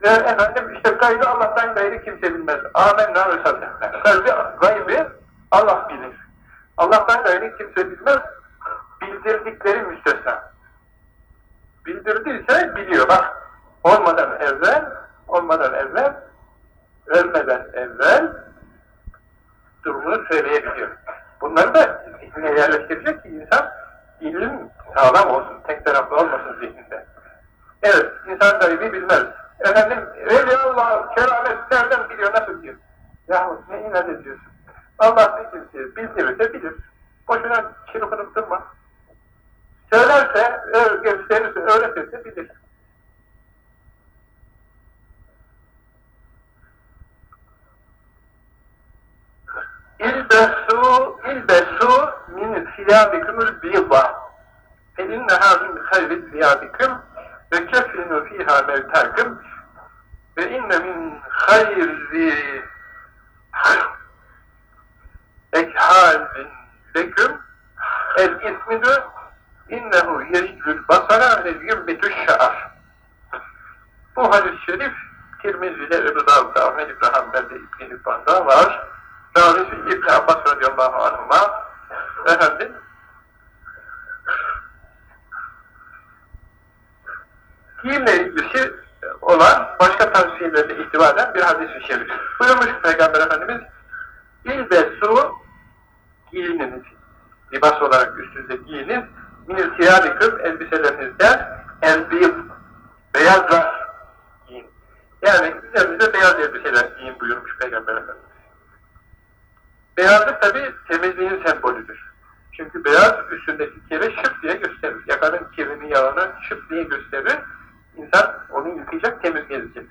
Ve efendim işte gayrı Allah'tan gayrı kimse bilmez. Amenna ve saddakna. Kalbi gaybi Allah bilir. Allah'tan gayrı kimse bilmez. Bildirdikleri müstesna bildirdiyse biliyor. Bak olmadan evvel, olmadan evvel, ölmeden evvel durumunu söyleyebiliyor. Bunları da zihnine yerleştirecek ki insan ilim sağlam olsun, tek taraflı olmasın zihninde. Evet, insan gaybi bilmez. Efendim, Allah keramet nereden biliyor, nasıl biliyor? Yahu ne inat ediyorsun? Allah bir kimseye bildirirse bilir. Boşuna çırpınıp durma. Söylerse, gösterirse, öğretirse bilir. İlbesu, ilbesu min siyabikumul biyda. Fe inneha min hayri siyabikum ve kefinu fiha mevtakum ve inne min hayri ekhalin leküm el ismidü innehu yericül basara ve yümbetü şa'ar. Bu hadis-i şerif Tirmizi'de, Ebu Davud'da, Ahmet İbni Hanbel'de, İbn-i Hibban'da var. Ravisi İbn Abbas radıyallahu anhuma efendim giyimle ilgisi olan başka tavsiyelerine ihtiva bir hadis-i şerif. Buyurmuş Peygamber Efendimiz İl su giyininiz. Libas olarak üstünüze giyinin minil tiyadikum elbiselerinizden elbiyip beyazlar giyin. Yani üzerinize beyaz elbiseler giyin buyurmuş Peygamber Efendimiz. Beyazlık tabi temizliğin sembolüdür. Çünkü beyaz üstündeki kiri şıp diye gösterir. Yakanın kirini yağını şıp diye gösterir. İnsan onu yıkayacak, temiz gezecek.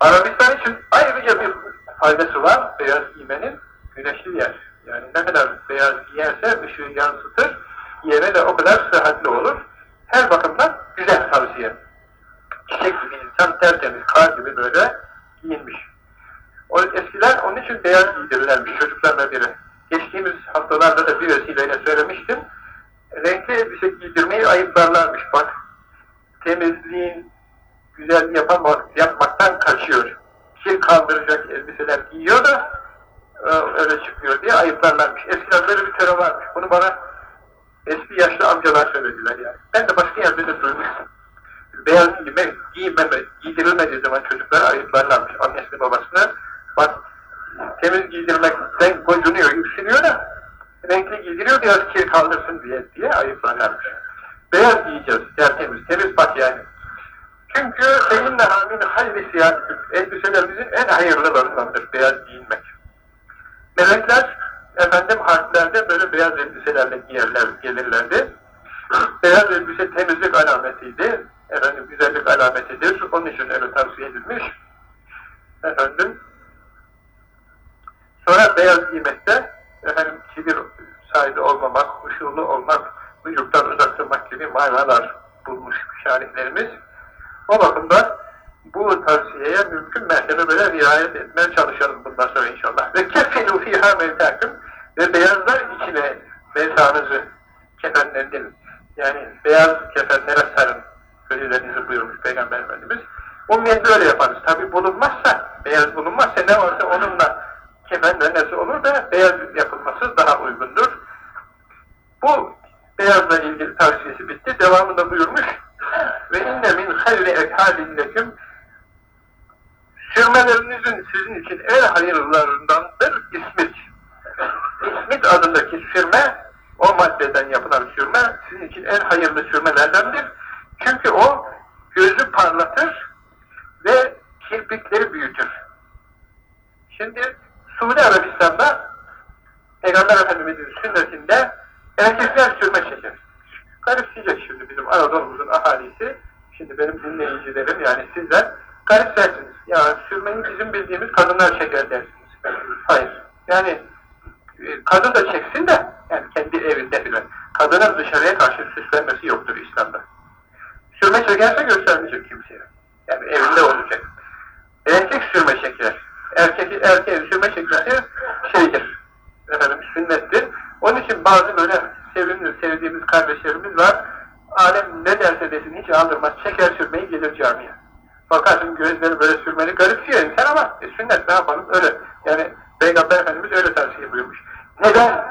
Arabistan için ayrıca bir faydası var beyaz giymenin. Güneşli yer. Yani ne kadar beyaz giyerse ışığı yansıtır, yere de o kadar sıhhatli olur. Her bakımdan güzel tavsiye. Çiçek gibi insan tertemiz, kar gibi böyle giyinmiş. O eskiler onun için beyaz giydirirlermiş çocuklarına biri. Geçtiğimiz haftalarda da bir vesileyle söylemiştim. Renkli elbise giydirmeyi ayıplarlarmış bak. Temizliğin güzel yapamak, yapmaktan kaçıyor. Kir kaldıracak elbiseler giyiyor da öyle çıkıyor diye ayıplarlarmış. Eskiden böyle bir töre varmış. Bunu bana eski yaşlı amcalar söylediler yani. Ben de başka yerde de duymuştum. Beyaz giyme, giymeme, giydirilmediği zaman çocuklara ayıplarlarmış. Annesini babasını bak temiz giydirmekten gocunuyor, yükseliyor da renkli giydiriyor biraz kir kaldırsın diye diye ayıplanarmış. Beyaz giyeceğiz, tertemiz, temiz bak yani. Çünkü seninle hamin hayli siyah elbiselerimizin en hayırlılarındandır beyaz giyinmek. Melekler efendim harflerde böyle beyaz elbiselerle giyerler, gelirlerdi. Beyaz elbise temizlik alametiydi. Efendim güzellik alametidir. Onun için öyle tavsiye edilmiş. Efendim sonra beyaz giymekte efendim kibir sahibi olmamak, huşulu olmak, vücuttan uzak durmak gibi manalar bulmuş şarihlerimiz. O bakımdan bu tavsiyeye mümkün mertebe böyle riayet etmeye çalışalım bundan sonra inşallah. Ve keffilu fîhâ mevtâküm ve beyazlar içine mevtanızı kefenlendirin. Yani beyaz kefenlere sarın sözlerinizi buyurmuş Peygamber Efendimiz. Umumiyette öyle yaparız. Tabi bulunmazsa, beyaz bulunmazsa ne varsa onunla kefenlenmesi olur da beyaz yapılması daha uygundur. Bu beyazla ilgili tavsiyesi bitti. Devamında buyurmuş ve inne min hayri ekhalilleküm sürmelerinizin sizin için en hayırlılarındandır ismit. İsmit adındaki sürme o maddeden yapılan sürme sizin için en hayırlı sürmelerdendir. Çünkü o gözü parlatır ve kirpikleri büyütür. Şimdi Suudi Arabistan'da Peygamber Efendimiz'in sünnetinde erkekler sürme çeker. Garipseyecek şimdi bizim Anadolu'muzun ahalisi, şimdi benim dinleyicilerim yani sizler garipsersiniz. Ya sürmeyi bizim bildiğimiz kadınlar çeker dersiniz. Hayır. Yani e, kadın da çeksin de yani kendi evinde bile. Kadının dışarıya karşı süslenmesi yoktur İslam'da. Sürme çekerse göstermeyecek kimseye. Yani evinde olacak. Erkek sürme çeker. Erkek, erkeğin sürme çekmesi şeydir. Efendim sünnettir. Onun için bazı böyle sevimli, sevdiğimiz kardeşlerimiz var. Alem ne derse desin hiç aldırmaz. Çeker sürmeyi gelir camiye. Bakarsın gözleri böyle sürmeli garipsiyor insan ama e, sünnet ne yapalım öyle. Yani Peygamber Efendimiz öyle tavsiye buyurmuş. Neden?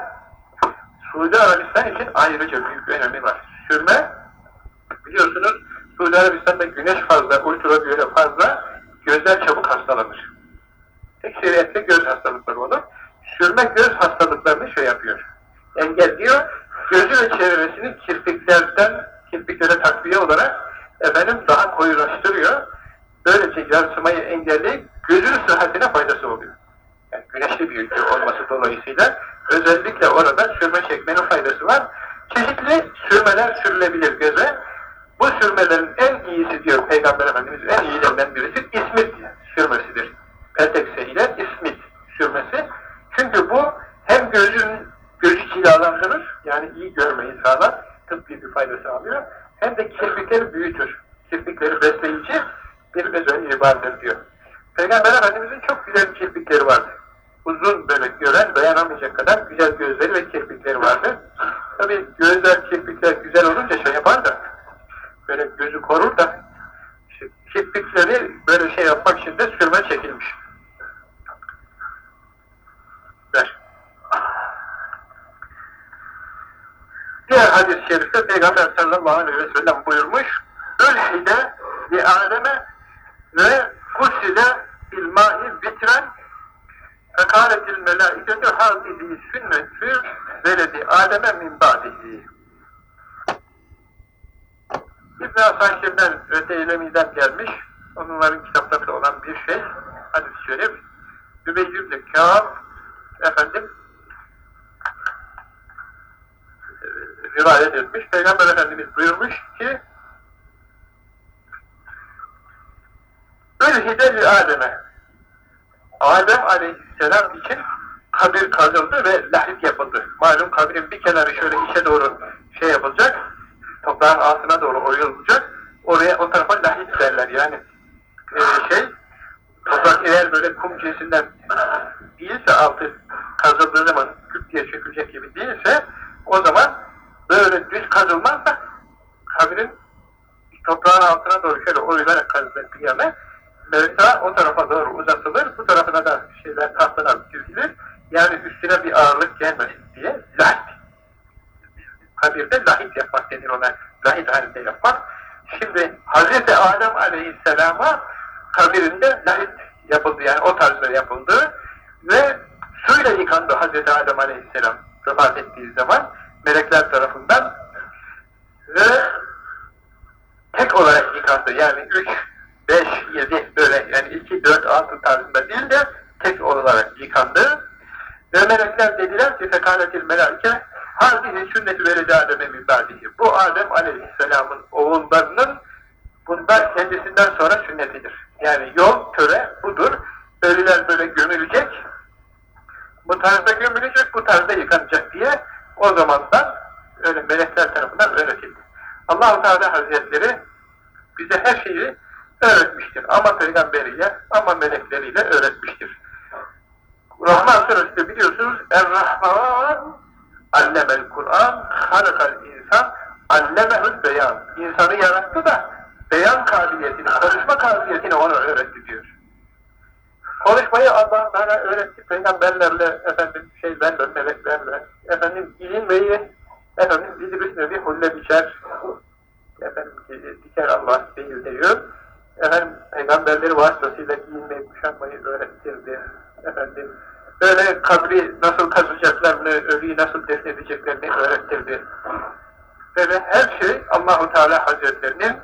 Suudi Arabistan için ayrıca büyük bir önemi var. Sürme, biliyorsunuz Suudi Arabistan'da güneş fazla, ultraviyole fazla, gözler çabuk hastalanır. Tek şeriatte göz hastalıkları olur. Sürme göz hastalıklarını şey yapıyor, engelliyor. Gözü ve çevresini kirpiklerden, kirpiklere takviye olarak efendim daha koyulaştırıyor. Böylece yansımayı engelleyip gözünün sıhhatine faydası oluyor. Yani güneşli bir ülke olması dolayısıyla özellikle orada sürme çekmenin faydası var. Çeşitli sürmeler sürülebilir göze. Bu sürmelerin en iyisi diyor Peygamber Efendimiz en iyilerinden birisi ismit sürmesidir. Petekse ile ismit sürmesi. Çünkü bu hem gözün gözü cilalandırır yani iyi görmeyi sağlar tıbbi bir fayda sağlıyor. Hem de kirpikleri büyütür. Kirpikleri besleyici bir özelliği vardır diyor. Peygamber Efendimiz'in çok güzel kirpikleri vardı. Uzun böyle gören dayanamayacak kadar güzel gözleri ve kirpikleri vardı. Tabi gözler, kirpikler güzel olunca şey yapar da böyle gözü korur da işte kirpikleri böyle şey yapmak için de sürme çekilmiş. Ver. Diğer hadis-i şerifte Peygamber sallallahu aleyhi ve sellem buyurmuş Ülhide li Adem'e ve gusile bil ma'i vitren fekaletil melâiketü hâzihi sünnetü veledi Adem'e min ba'dihi İbn-i Asakir'den Öteylemi'den gelmiş. Onların kitaplarında olan bir şey hadis-i şerif. Übeyyübn-i Kâb efendim rivayet etmiş. Peygamber Efendimiz buyurmuş ki Ülhide Adem'e Adem aleyhisselam için kabir kazıldı ve lahit yapıldı. Malum kabrin bir kenarı şöyle içe doğru şey yapılacak, toprağın altına doğru oyulacak. Oraya o tarafa lahit derler. Yani e, şey, toprak eğer böyle kum cinsinden değilse altı kazıldığı zaman küp diye çökülecek gibi değilse o zaman böyle düz kazılmaz da kabrin toprağın altına doğru şöyle oyularak kazılır yana mevta o tarafa doğru uzatılır, bu tarafına da şeyler tahtalar düzülür. Yani üstüne bir ağırlık gelmesin diye lahit. Kabirde lahit yapmak denir ona. Lahit halinde yapmak. Şimdi Hz. Adem Aleyhisselam'a kabirinde lahit yapıldı. Yani o tarzda yapıldı. Ve suyla yıkandı Hazreti Adem Aleyhisselam vefat ettiği zaman melekler tarafından ve tek olarak yıkandı. Yani üç, beş, yedi böyle yani iki, dört, altı tarzında değil de tek olarak yıkandı. Ve melekler dediler ki fekaletil meleke Hâzihi sünneti veledi Adem'e mübadihi. Bu Adem aleyhisselamın oğullarının bundan kendisinden sonra sünnetidir. Yani yol, töre budur. Ölüler böyle gömülecek, bu tarzda gömülecek, bu tarzda yıkanacak diye o zamandan öyle melekler tarafından öğretildi. allah Teala Hazretleri bize her şeyi öğretmiştir. Ama peygamberiyle, ama melekleriyle öğretmiştir. Rahman Suresi'nde biliyorsunuz Er-Rahman allemel Kur'an halakal insan allemehül beyan. İnsanı yarattı da beyan kabiliyetini, konuşma kabiliyetini ona öğretti diyor. Konuşmayı Allah bana öğretti peygamberlerle, efendim şeylerle, meleklerle, efendim ilim ve efendim İdris Nebi hulle biçer, efendim diker Allah değil diyor. Efendim peygamberleri vasıtasıyla giyinmeyi, kuşanmayı öğrettirdi. Efendim böyle kabri nasıl kazacaklarını, ölüyü nasıl defnedeceklerini öğrettirdi. Böyle her şey Allahu Teala Hazretlerinin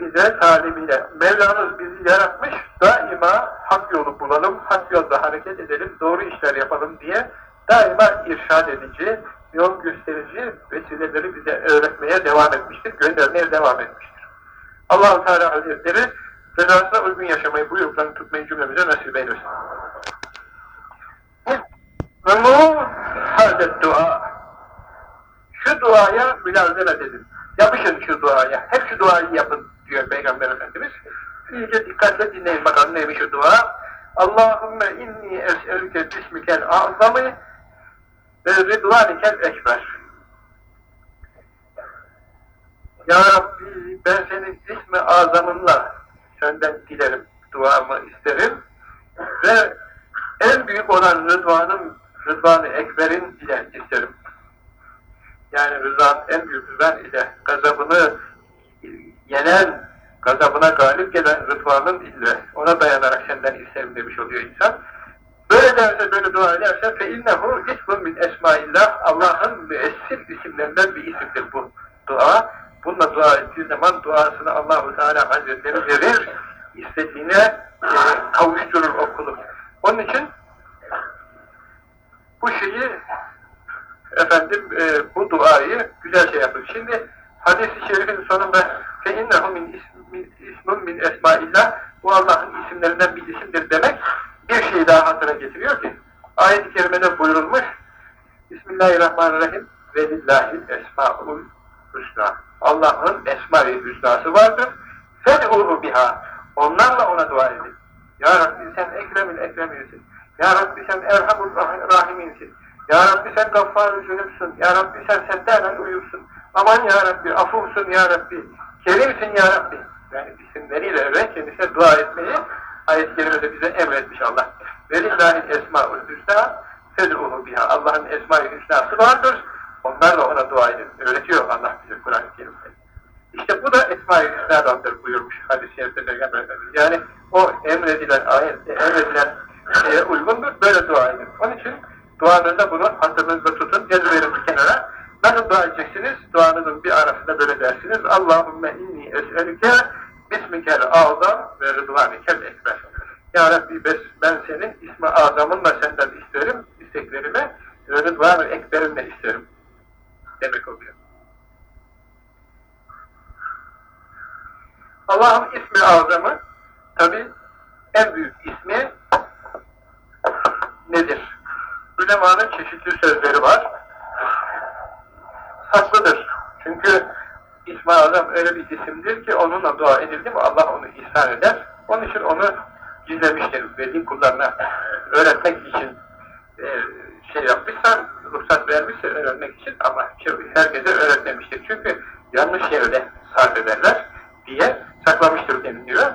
bize talimiyle. Mevlamız bizi yaratmış, daima hak yolu bulalım, hak yolda hareket edelim, doğru işler yapalım diye daima irşad edici, yol gösterici vesileleri bize öğretmeye devam etmiştir, göndermeye devam etmiştir. Allah-u Teala Hazretleri rızasına uygun yaşamayı, bu yoldan tutmayı cümlemize nasip eylesin. Dua. Şu duaya mülazeme edin. Yapışın şu duaya. Hep şu duayı yapın diyor Peygamber Efendimiz. İyice dikkatle dinleyin bakalım neymiş o dua. Allahümme inni es'elüke bismikel azamı ve rıdvanikel ekber. Ya Rabbi ben senin ismi azamınla senden dilerim, duamı isterim ve en büyük olan rıdvanın, rıdvanı ekberin ile isterim. Yani rızan en büyük rızan ile gazabını yenen, gazabına galip gelen rıdvanın ile ona dayanarak senden isterim demiş oluyor insan. Böyle derse, böyle dua ederse فَاِنَّهُ اِسْمٌ min esmaillah Allah'ın müessir isimlerinden bir isimdir bu dua. Bununla dua ettiği zaman duasını Allahu Teala Hazretleri verir, istediğine e, kavuşturur o kulu. Onun için bu şeyi efendim e, bu duayı güzel şey yapın. Şimdi hadis-i şerifin sonunda فَاِنَّهُ min ismun min esmaillah bu Allah'ın isimlerinden bir isimdir demek bir şey daha hatıra getiriyor ki ayet-i kerimede buyurulmuş Bismillahirrahmanirrahim ve lillahil esma'ul hüsna Allah'ın esma-i hüsnası vardır fed'uhu biha onlarla ona dua edin Ya Rabbi sen ekremül ekremisin Ya Rabbi sen erhamur rahiminsin Ya Rabbi sen gaffar-ı zülümsün Ya Rabbi sen seddâren uyursun aman Ya Rabbi afumsun Ya Rabbi kerimsin Ya Rabbi yani isimleriyle öyle kendisine dua etmeyi ayet-i kerimede bize emretmiş Allah. Velillahil esma'ul hüsna fed'uhu biha. Allah'ın esma-i hüsnası vardır. Onlarla ona dua edin. Öğretiyor Allah bize Kur'an-ı Kerim'de. İşte bu da esma-i hüsnadandır buyurmuş hadis-i şerifte Peygamber Efendimiz. Yani o emredilen ayette, emredilen şeye uygundur. Böyle dua edin. Onun için duanızda bunu hatırınızda tutun. Yazıverin bir kenara. Nasıl dua edeceksiniz? Duanızın bir arasında böyle dersiniz. Allahümme inni es'elüke bismikel azam ve rıdvanikel ekber. Ya Rabbi ben senin ismi azamınla senden isterim, isteklerimi ve rıdvan-ı ekberinle isterim. Demek oluyor. Allah'ın ismi azamı tabi en büyük ismi nedir? Ülemanın çeşitli sözleri var. Saklıdır. Çünkü İsmi Azam öyle bir isimdir ki onunla dua edildi mi Allah onu ihsan eder. Onun için onu gizlemiştir. Veli kullarına öğretmek için e, şey yapmışsa, ruhsat vermişse öğrenmek için ama herkese öğretmemiştir. Çünkü yanlış yerde sarf ederler diye saklamıştır deniliyor.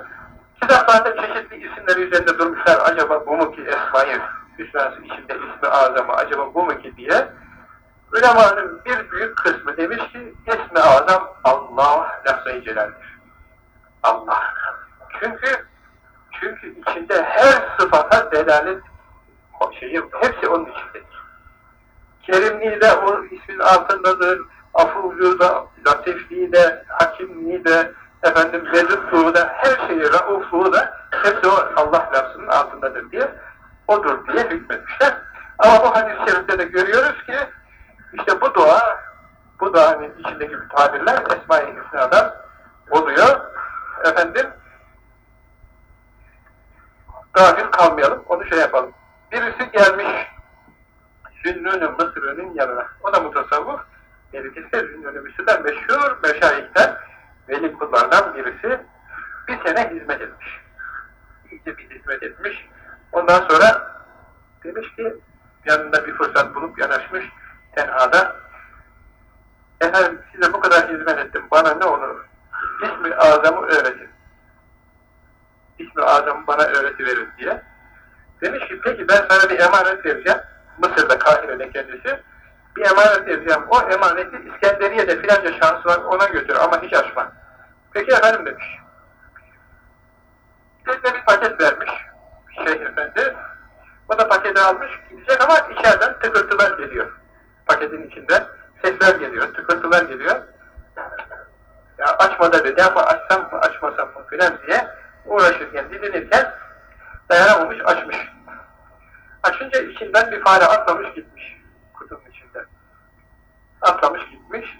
Kitaplarda çeşitli isimleri üzerinde durmuşlar. Acaba bu mu ki Esma-i Hüsna'sı içinde ismi azamı acaba bu mu ki diye Ulemanın bir büyük kısmı demiş ki ismi azam Allah lafzayı celaldir. Allah. Çünkü çünkü içinde her sıfata delalet şeyi, hepsi onun içindedir. Kerimliği de o ismin altındadır, afuvluğu da, latifliği de, hakimliği de, efendim vedutluğu da, her şeyi, raufluğu da hepsi o Allah lafzının altındadır diye, odur diye hükmetmişler. Ama bu hadis-i şerifte de görüyoruz ki, işte bu dua, bu duanın içindeki tabirler Esma-i Hüsna'dan oluyor. Efendim, gafil kalmayalım, onu şey yapalım. Birisi gelmiş, Zünnûn-ü Mısır'ın yanına. O da mutasavvuf. Birisi de Zünnûn-ü Mısır'dan meşhur meşayihten veli kullardan birisi bir sene hizmet etmiş. İyice bir hizmet etmiş. Ondan sonra demiş ki yanında bir fırsat bulup yanaşmış tenhada. Efendim size bu kadar hizmet ettim. Bana ne olur? İsmi azamı öğretin. İsmi azamı bana öğretiverin diye. Demiş ki peki ben sana bir emanet vereceğim. Mısır'da Kahire'de kendisi. Bir emanet vereceğim. O emaneti İskenderiye'de filanca şansı var ona götür ama hiç açma. Peki efendim demiş. Eline bir paket vermiş Şeyh Efendi. O da paketi almış gidecek ama içeriden tıkırtılar geliyor paketin içinden sesler geliyor, tıkırtılar geliyor. Ya açma da dedi ama açsam mı açmasam mı filan diye uğraşırken, didinirken dayanamamış, açmış. Açınca içinden bir fare atlamış gitmiş kutunun içinden. Atlamış gitmiş.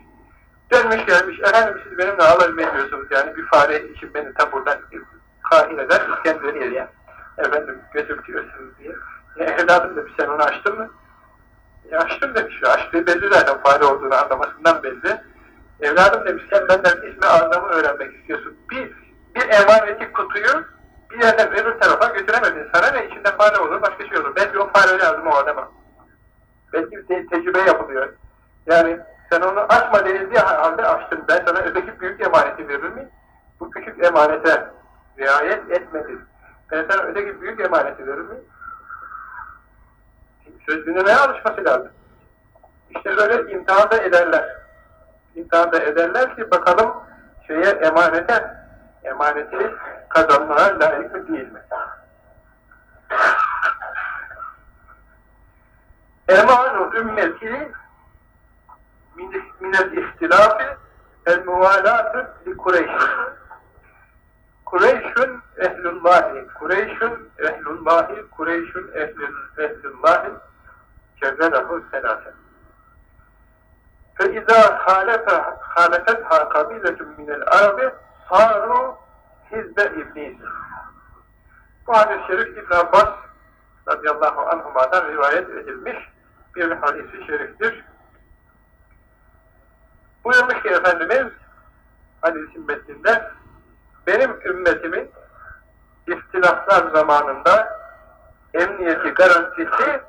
Dönmüş gelmiş, efendim siz benimle alay ediyorsunuz yani bir fare için beni tam buradan Kahire'den İskenderiye'ye efendim götürtüyorsunuz diye. Ya evladım demiş sen onu açtın mı? Ya açtım demiş. Açtığı belli zaten fare olduğunu anlamasından belli. Evladım demiş sen benden ismi anlamı öğrenmek istiyorsun. Bir, bir emaneti kutuyu bir yerden öbür tarafa götüremedin. Sana ne içinde fare olur başka şey olur. Belki o fare lazım o adama. Belki bir te tecrübe yapılıyor. Yani sen onu açma denildiği halde açtın. Ben sana öteki büyük emaneti verir miyim? Bu küçük emanete riayet etmedin. Ben sana öteki büyük emaneti verir miyim? Söz dinlemeye alışması lazım. İşte böyle imtihanda ederler. İmtihanda ederler ki bakalım şeye emanete, emaneti kazanmaya layık mı değil mi? Emanu ümmeti minel ihtilafi el muvalatü li Kureyş. Kureyşün ehlullahi, Kureyşün ehlullahi, Kureyşün ehlullahi cezzerahu selase. Fe izâ hâlefet hâ kabiletun minel arabi saru hizbe iblis. Bu hadis-i şerif İbn Abbas radıyallahu anhuma'dan rivayet edilmiş bir hadis-i şeriftir. Buyurmuş ki Efendimiz hadisin metninde benim ümmetimin istilaflar zamanında emniyeti garantisi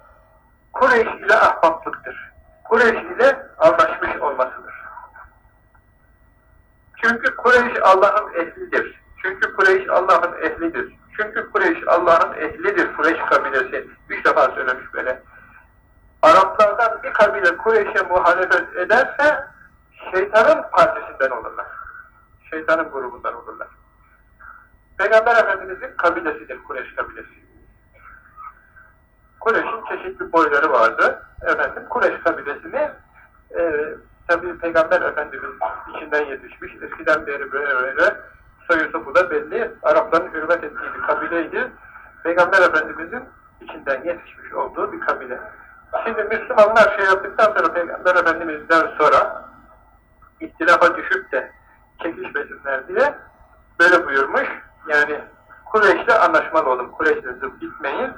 Kureyş ile ahbaplıktır. Kureyş ile anlaşmış olmasıdır. Çünkü Kureyş Allah'ın ehlidir. Çünkü Kureyş Allah'ın ehlidir. Çünkü Kureyş Allah'ın ehlidir. Kureyş kabilesi. Üç defa söylemiş böyle. Araplardan bir kabile Kureyş'e muhalefet ederse şeytanın partisinden olurlar. Şeytanın grubundan olurlar. Peygamber Efendimiz'in kabilesidir Kureyş kabilesi. Kureyş'in çeşitli boyları vardı. Efendim Kureyş kabilesini e, tabi Peygamber Efendimiz içinden yetişmiş. Eskiden beri böyle böyle soyu sopu da belli. Arapların hürmet ettiği bir kabileydi. Peygamber Efendimiz'in içinden yetişmiş olduğu bir kabile. Şimdi Müslümanlar şey yaptıktan sonra Peygamber Efendimiz'den sonra ihtilafa düşüp de çekişmesinler diye böyle buyurmuş. Yani Kureyş'le anlaşmalı olun. Kureyş'le zıp gitmeyin.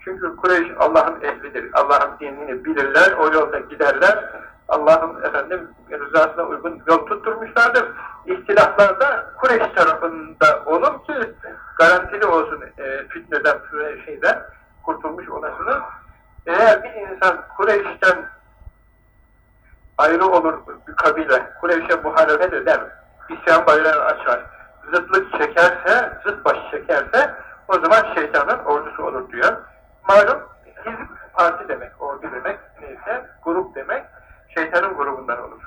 Çünkü Kureyş Allah'ın ehlidir. Allah'ın dinini bilirler, o yolda giderler. Allah'ın efendim rızasına uygun yol tutturmuşlardır. İhtilaflarda Kureyş tarafında olun ki garantili olsun e, fitneden, şeyden kurtulmuş olasınız. Eğer bir insan Kureyş'ten ayrı olur bir kabile, Kureyş'e muhalefet eder, isyan bayrağı açar, zıtlık çekerse, zıt baş çekerse o zaman şeytanın ordusu olur diyor. Malum hizb parti demek, ordu demek, neyse grup demek, şeytanın grubundan olur.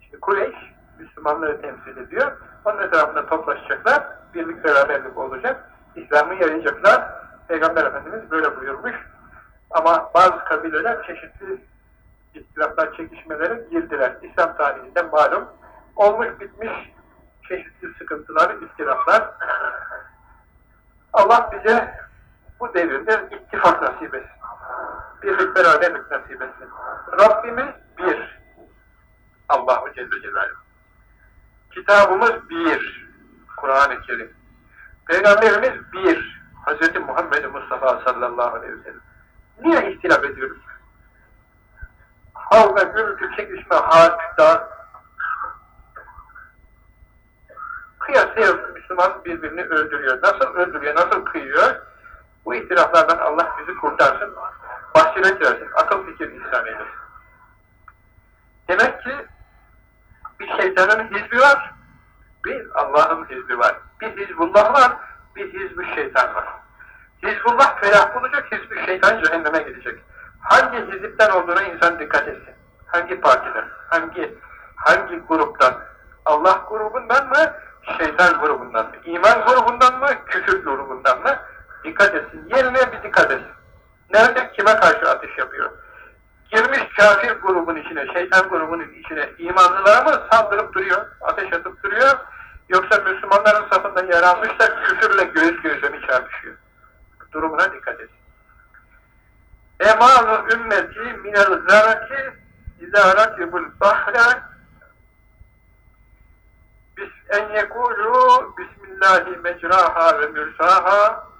Şimdi Kureyş Müslümanları temsil ediyor. Onun etrafında toplaşacaklar, birlik beraberlik olacak, İslam'ı yayacaklar. Peygamber Efendimiz böyle buyurmuş. Ama bazı kabileler çeşitli istilaflar, çekişmelere girdiler. İslam tarihinde malum olmuş bitmiş çeşitli sıkıntılar, istilaflar. Allah bize bu devirde ittifak nasip etsin. Birlik beraberlik nasip etsin. Rabbimiz bir. Allahu Celle Celaluhu. Kitabımız bir. Kur'an-ı Kerim. Peygamberimiz bir. Hz. Muhammed Mustafa sallallahu aleyhi ve sellem. Niye ihtilaf ediyoruz? Kavga, gürültü, çekişme, hatta kıyasıya Müslüman birbirini öldürüyor. Nasıl öldürüyor, nasıl kıyıyor? Bu ihtilaflardan Allah bizi kurtarsın, basiret versin, akıl fikir ihsan eylesin. Demek ki bir şeytanın hizbi var, bir Allah'ın hizbi var. Bir Hizbullah var, bir hizb şeytan var. Hizbullah felah bulacak, hizb şeytan cehenneme gidecek. Hangi hizipten olduğuna insan dikkat etsin. Hangi partiden, hangi hangi gruptan? Allah grubundan mı, şeytan grubundan mı? İman grubundan mı, küfür grubundan mı? Dikkat etsin. Yerine bir dikkat etsin. Nerede kime karşı atış yapıyor? Girmiş kafir grubun içine, şeytan grubunun içine imanlılara mı saldırıp duruyor, ateş atıp duruyor? Yoksa Müslümanların safında yer almışsa küfürle göğüs göğüse mi çarpışıyor? Durumuna dikkat edin. Emanu ümmeti minel zaraki izâ rakibul bahre bis en yekulu bismillahi mecraha ve mürsaha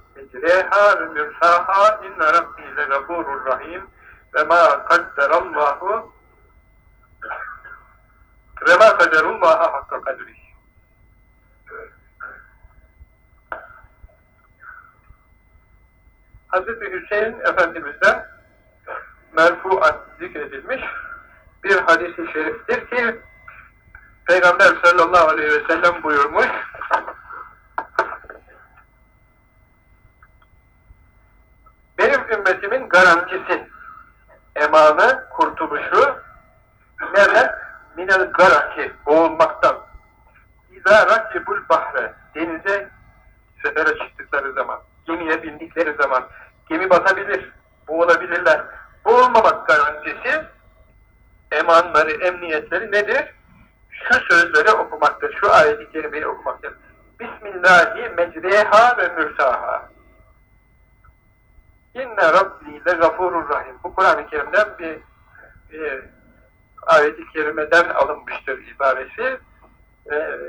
mürsaha inne rabbi le gafurur rahim. Ve ma kadderallahu ve ma kadderullaha hakka kadrihi Hazreti Hüseyin Efendimiz'den merfuat zikredilmiş bir hadis-i şeriftir ki Peygamber sallallahu aleyhi ve sellem buyurmuş ümmetimin garantisi emanı, kurtuluşu nereden? Minel garaki, boğulmaktan İzâ rakibul bahre denize sefere çıktıkları zaman gemiye bindikleri zaman gemi batabilir, boğulabilirler. Boğulmamak garantisi emanları, emniyetleri nedir? Şu sözleri okumaktır, şu ayet-i kerimeyi okumaktır. Bismillahi mecreha ve mürsaha. İnne Rabbi le gafurur rahim. Bu Kur'an-ı Kerim'den bir, bir ayet-i kerimeden alınmıştır ibaresi. Ee,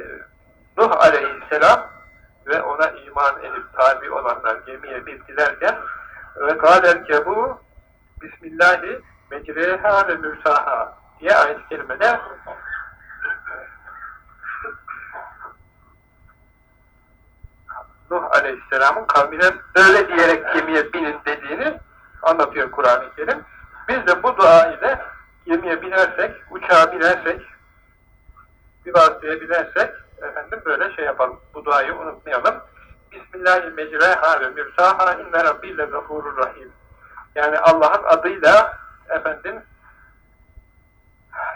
Nuh aleyhisselam ve ona iman edip tabi olanlar gemiye bindilerken ve gâler kebu Bismillahi mecreha ve mürsaha diye ayet-i kerimede Nuh Aleyhisselam'ın kavmine böyle diyerek gemiye binin dediğini anlatıyor Kur'an-ı Kerim. Biz de bu dua ile gemiye binersek, uçağa binersek, bir vasıtaya binersek efendim böyle şey yapalım. Bu duayı unutmayalım. Bismillahirrahmanirrahim ve. Yani Allah'ın adıyla efendim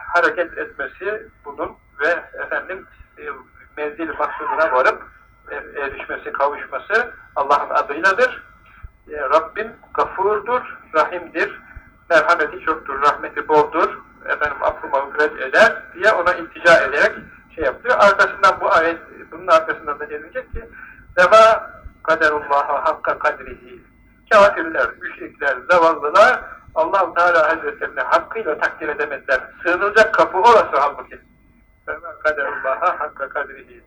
hareket etmesi bunun ve efendim menzil maksuduna varıp erişmesi, kavuşması Allah'ın adıyladır. E, Rabbim gafurdur, rahimdir, merhameti çoktur, rahmeti boldur, efendim affı mağfiret eder diye ona iltica ederek şey yapıyor. Arkasından bu ayet, bunun arkasından da denilecek ki Vema kaderullaha hakka kadrihi Kafirler, müşrikler, zavallılar allah Teala Hazretlerine hakkıyla takdir edemediler. Sığınılacak kapı orası halbuki. Vema kaderullaha hakka kadrihi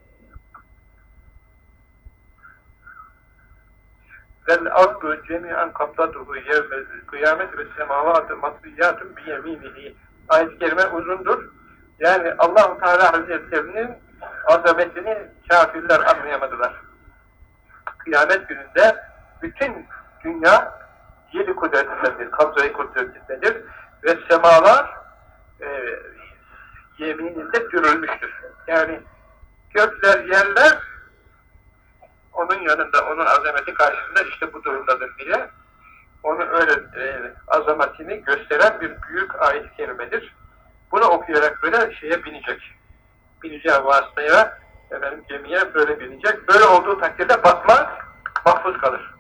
Vel ardu cemi'an kaptatuhu yevme kıyamet ve semavatı matliyatun bi yeminihi Ayet-i kerime uzundur. Yani allah Teala Hazretlerinin azametini kafirler anlayamadılar. Kıyamet gününde bütün dünya yedi kudretindedir, kabzayı kudretindedir ve semalar e, yemininde dürülmüştür. Yani gökler, yerler onun yanında, onun azameti karşısında işte bu durumdadır diye onu öyle e, azametini gösteren bir büyük ayet-i. Bunu okuyarak böyle şeye binecek. Bineceği vasıtaya, efendim gemiye böyle binecek. Böyle olduğu takdirde batmaz, mahfuz kalır.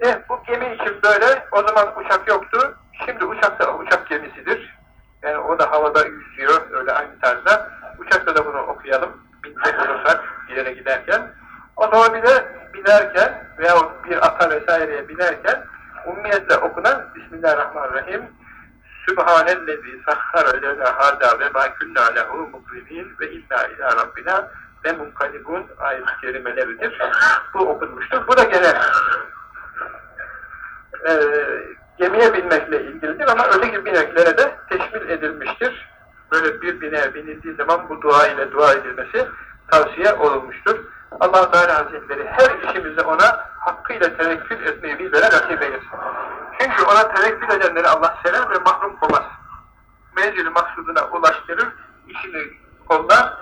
Eh bu gemi için böyle, o zaman uçak yoktu, şimdi uçak da uçak gemisidir. Yani o da havada yüzüyor, öyle aynı tarzda. Uçakta da bunu okuyalım, bir yere giderken. Otomobile binerken veya bir ata vesaireye binerken ummiyetle okunan Bismillahirrahmanirrahim Sübhanellezi sahhara lena hâdâ ve mâ künnâ lehu mukrinin ve inna ilâ rabbina ve munkalibun ayet-i kerimeleridir. Bu okunmuştur. Bu da gene e, gemiye binmekle ilgilidir ama öteki bineklere de teşmil edilmiştir. Böyle bir bineğe binildiği zaman bu dua ile dua edilmesi tavsiye olunmuştur. allah Teala Hazretleri her işimizde ona hakkıyla tevekkül etmeyi bizlere nasip eylesin. Çünkü ona tevekkül edenleri Allah sever ve mahrum olmaz. Menzili maksuduna ulaştırır, işini kollar,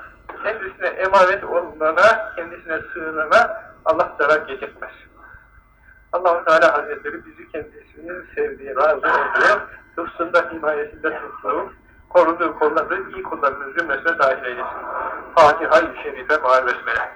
kendisine emanet olunana, kendisine sığınana Allah zarar getirmez. allah Teala Hazretleri bizi kendisinin sevdiği, razı olduğu, hıfzında, himayesinde tuttuğu, koruduğu, kolladığı iyi kullarının zümresine dahil eylesin. Fatiha-i Şerife, Muharrem Besmele.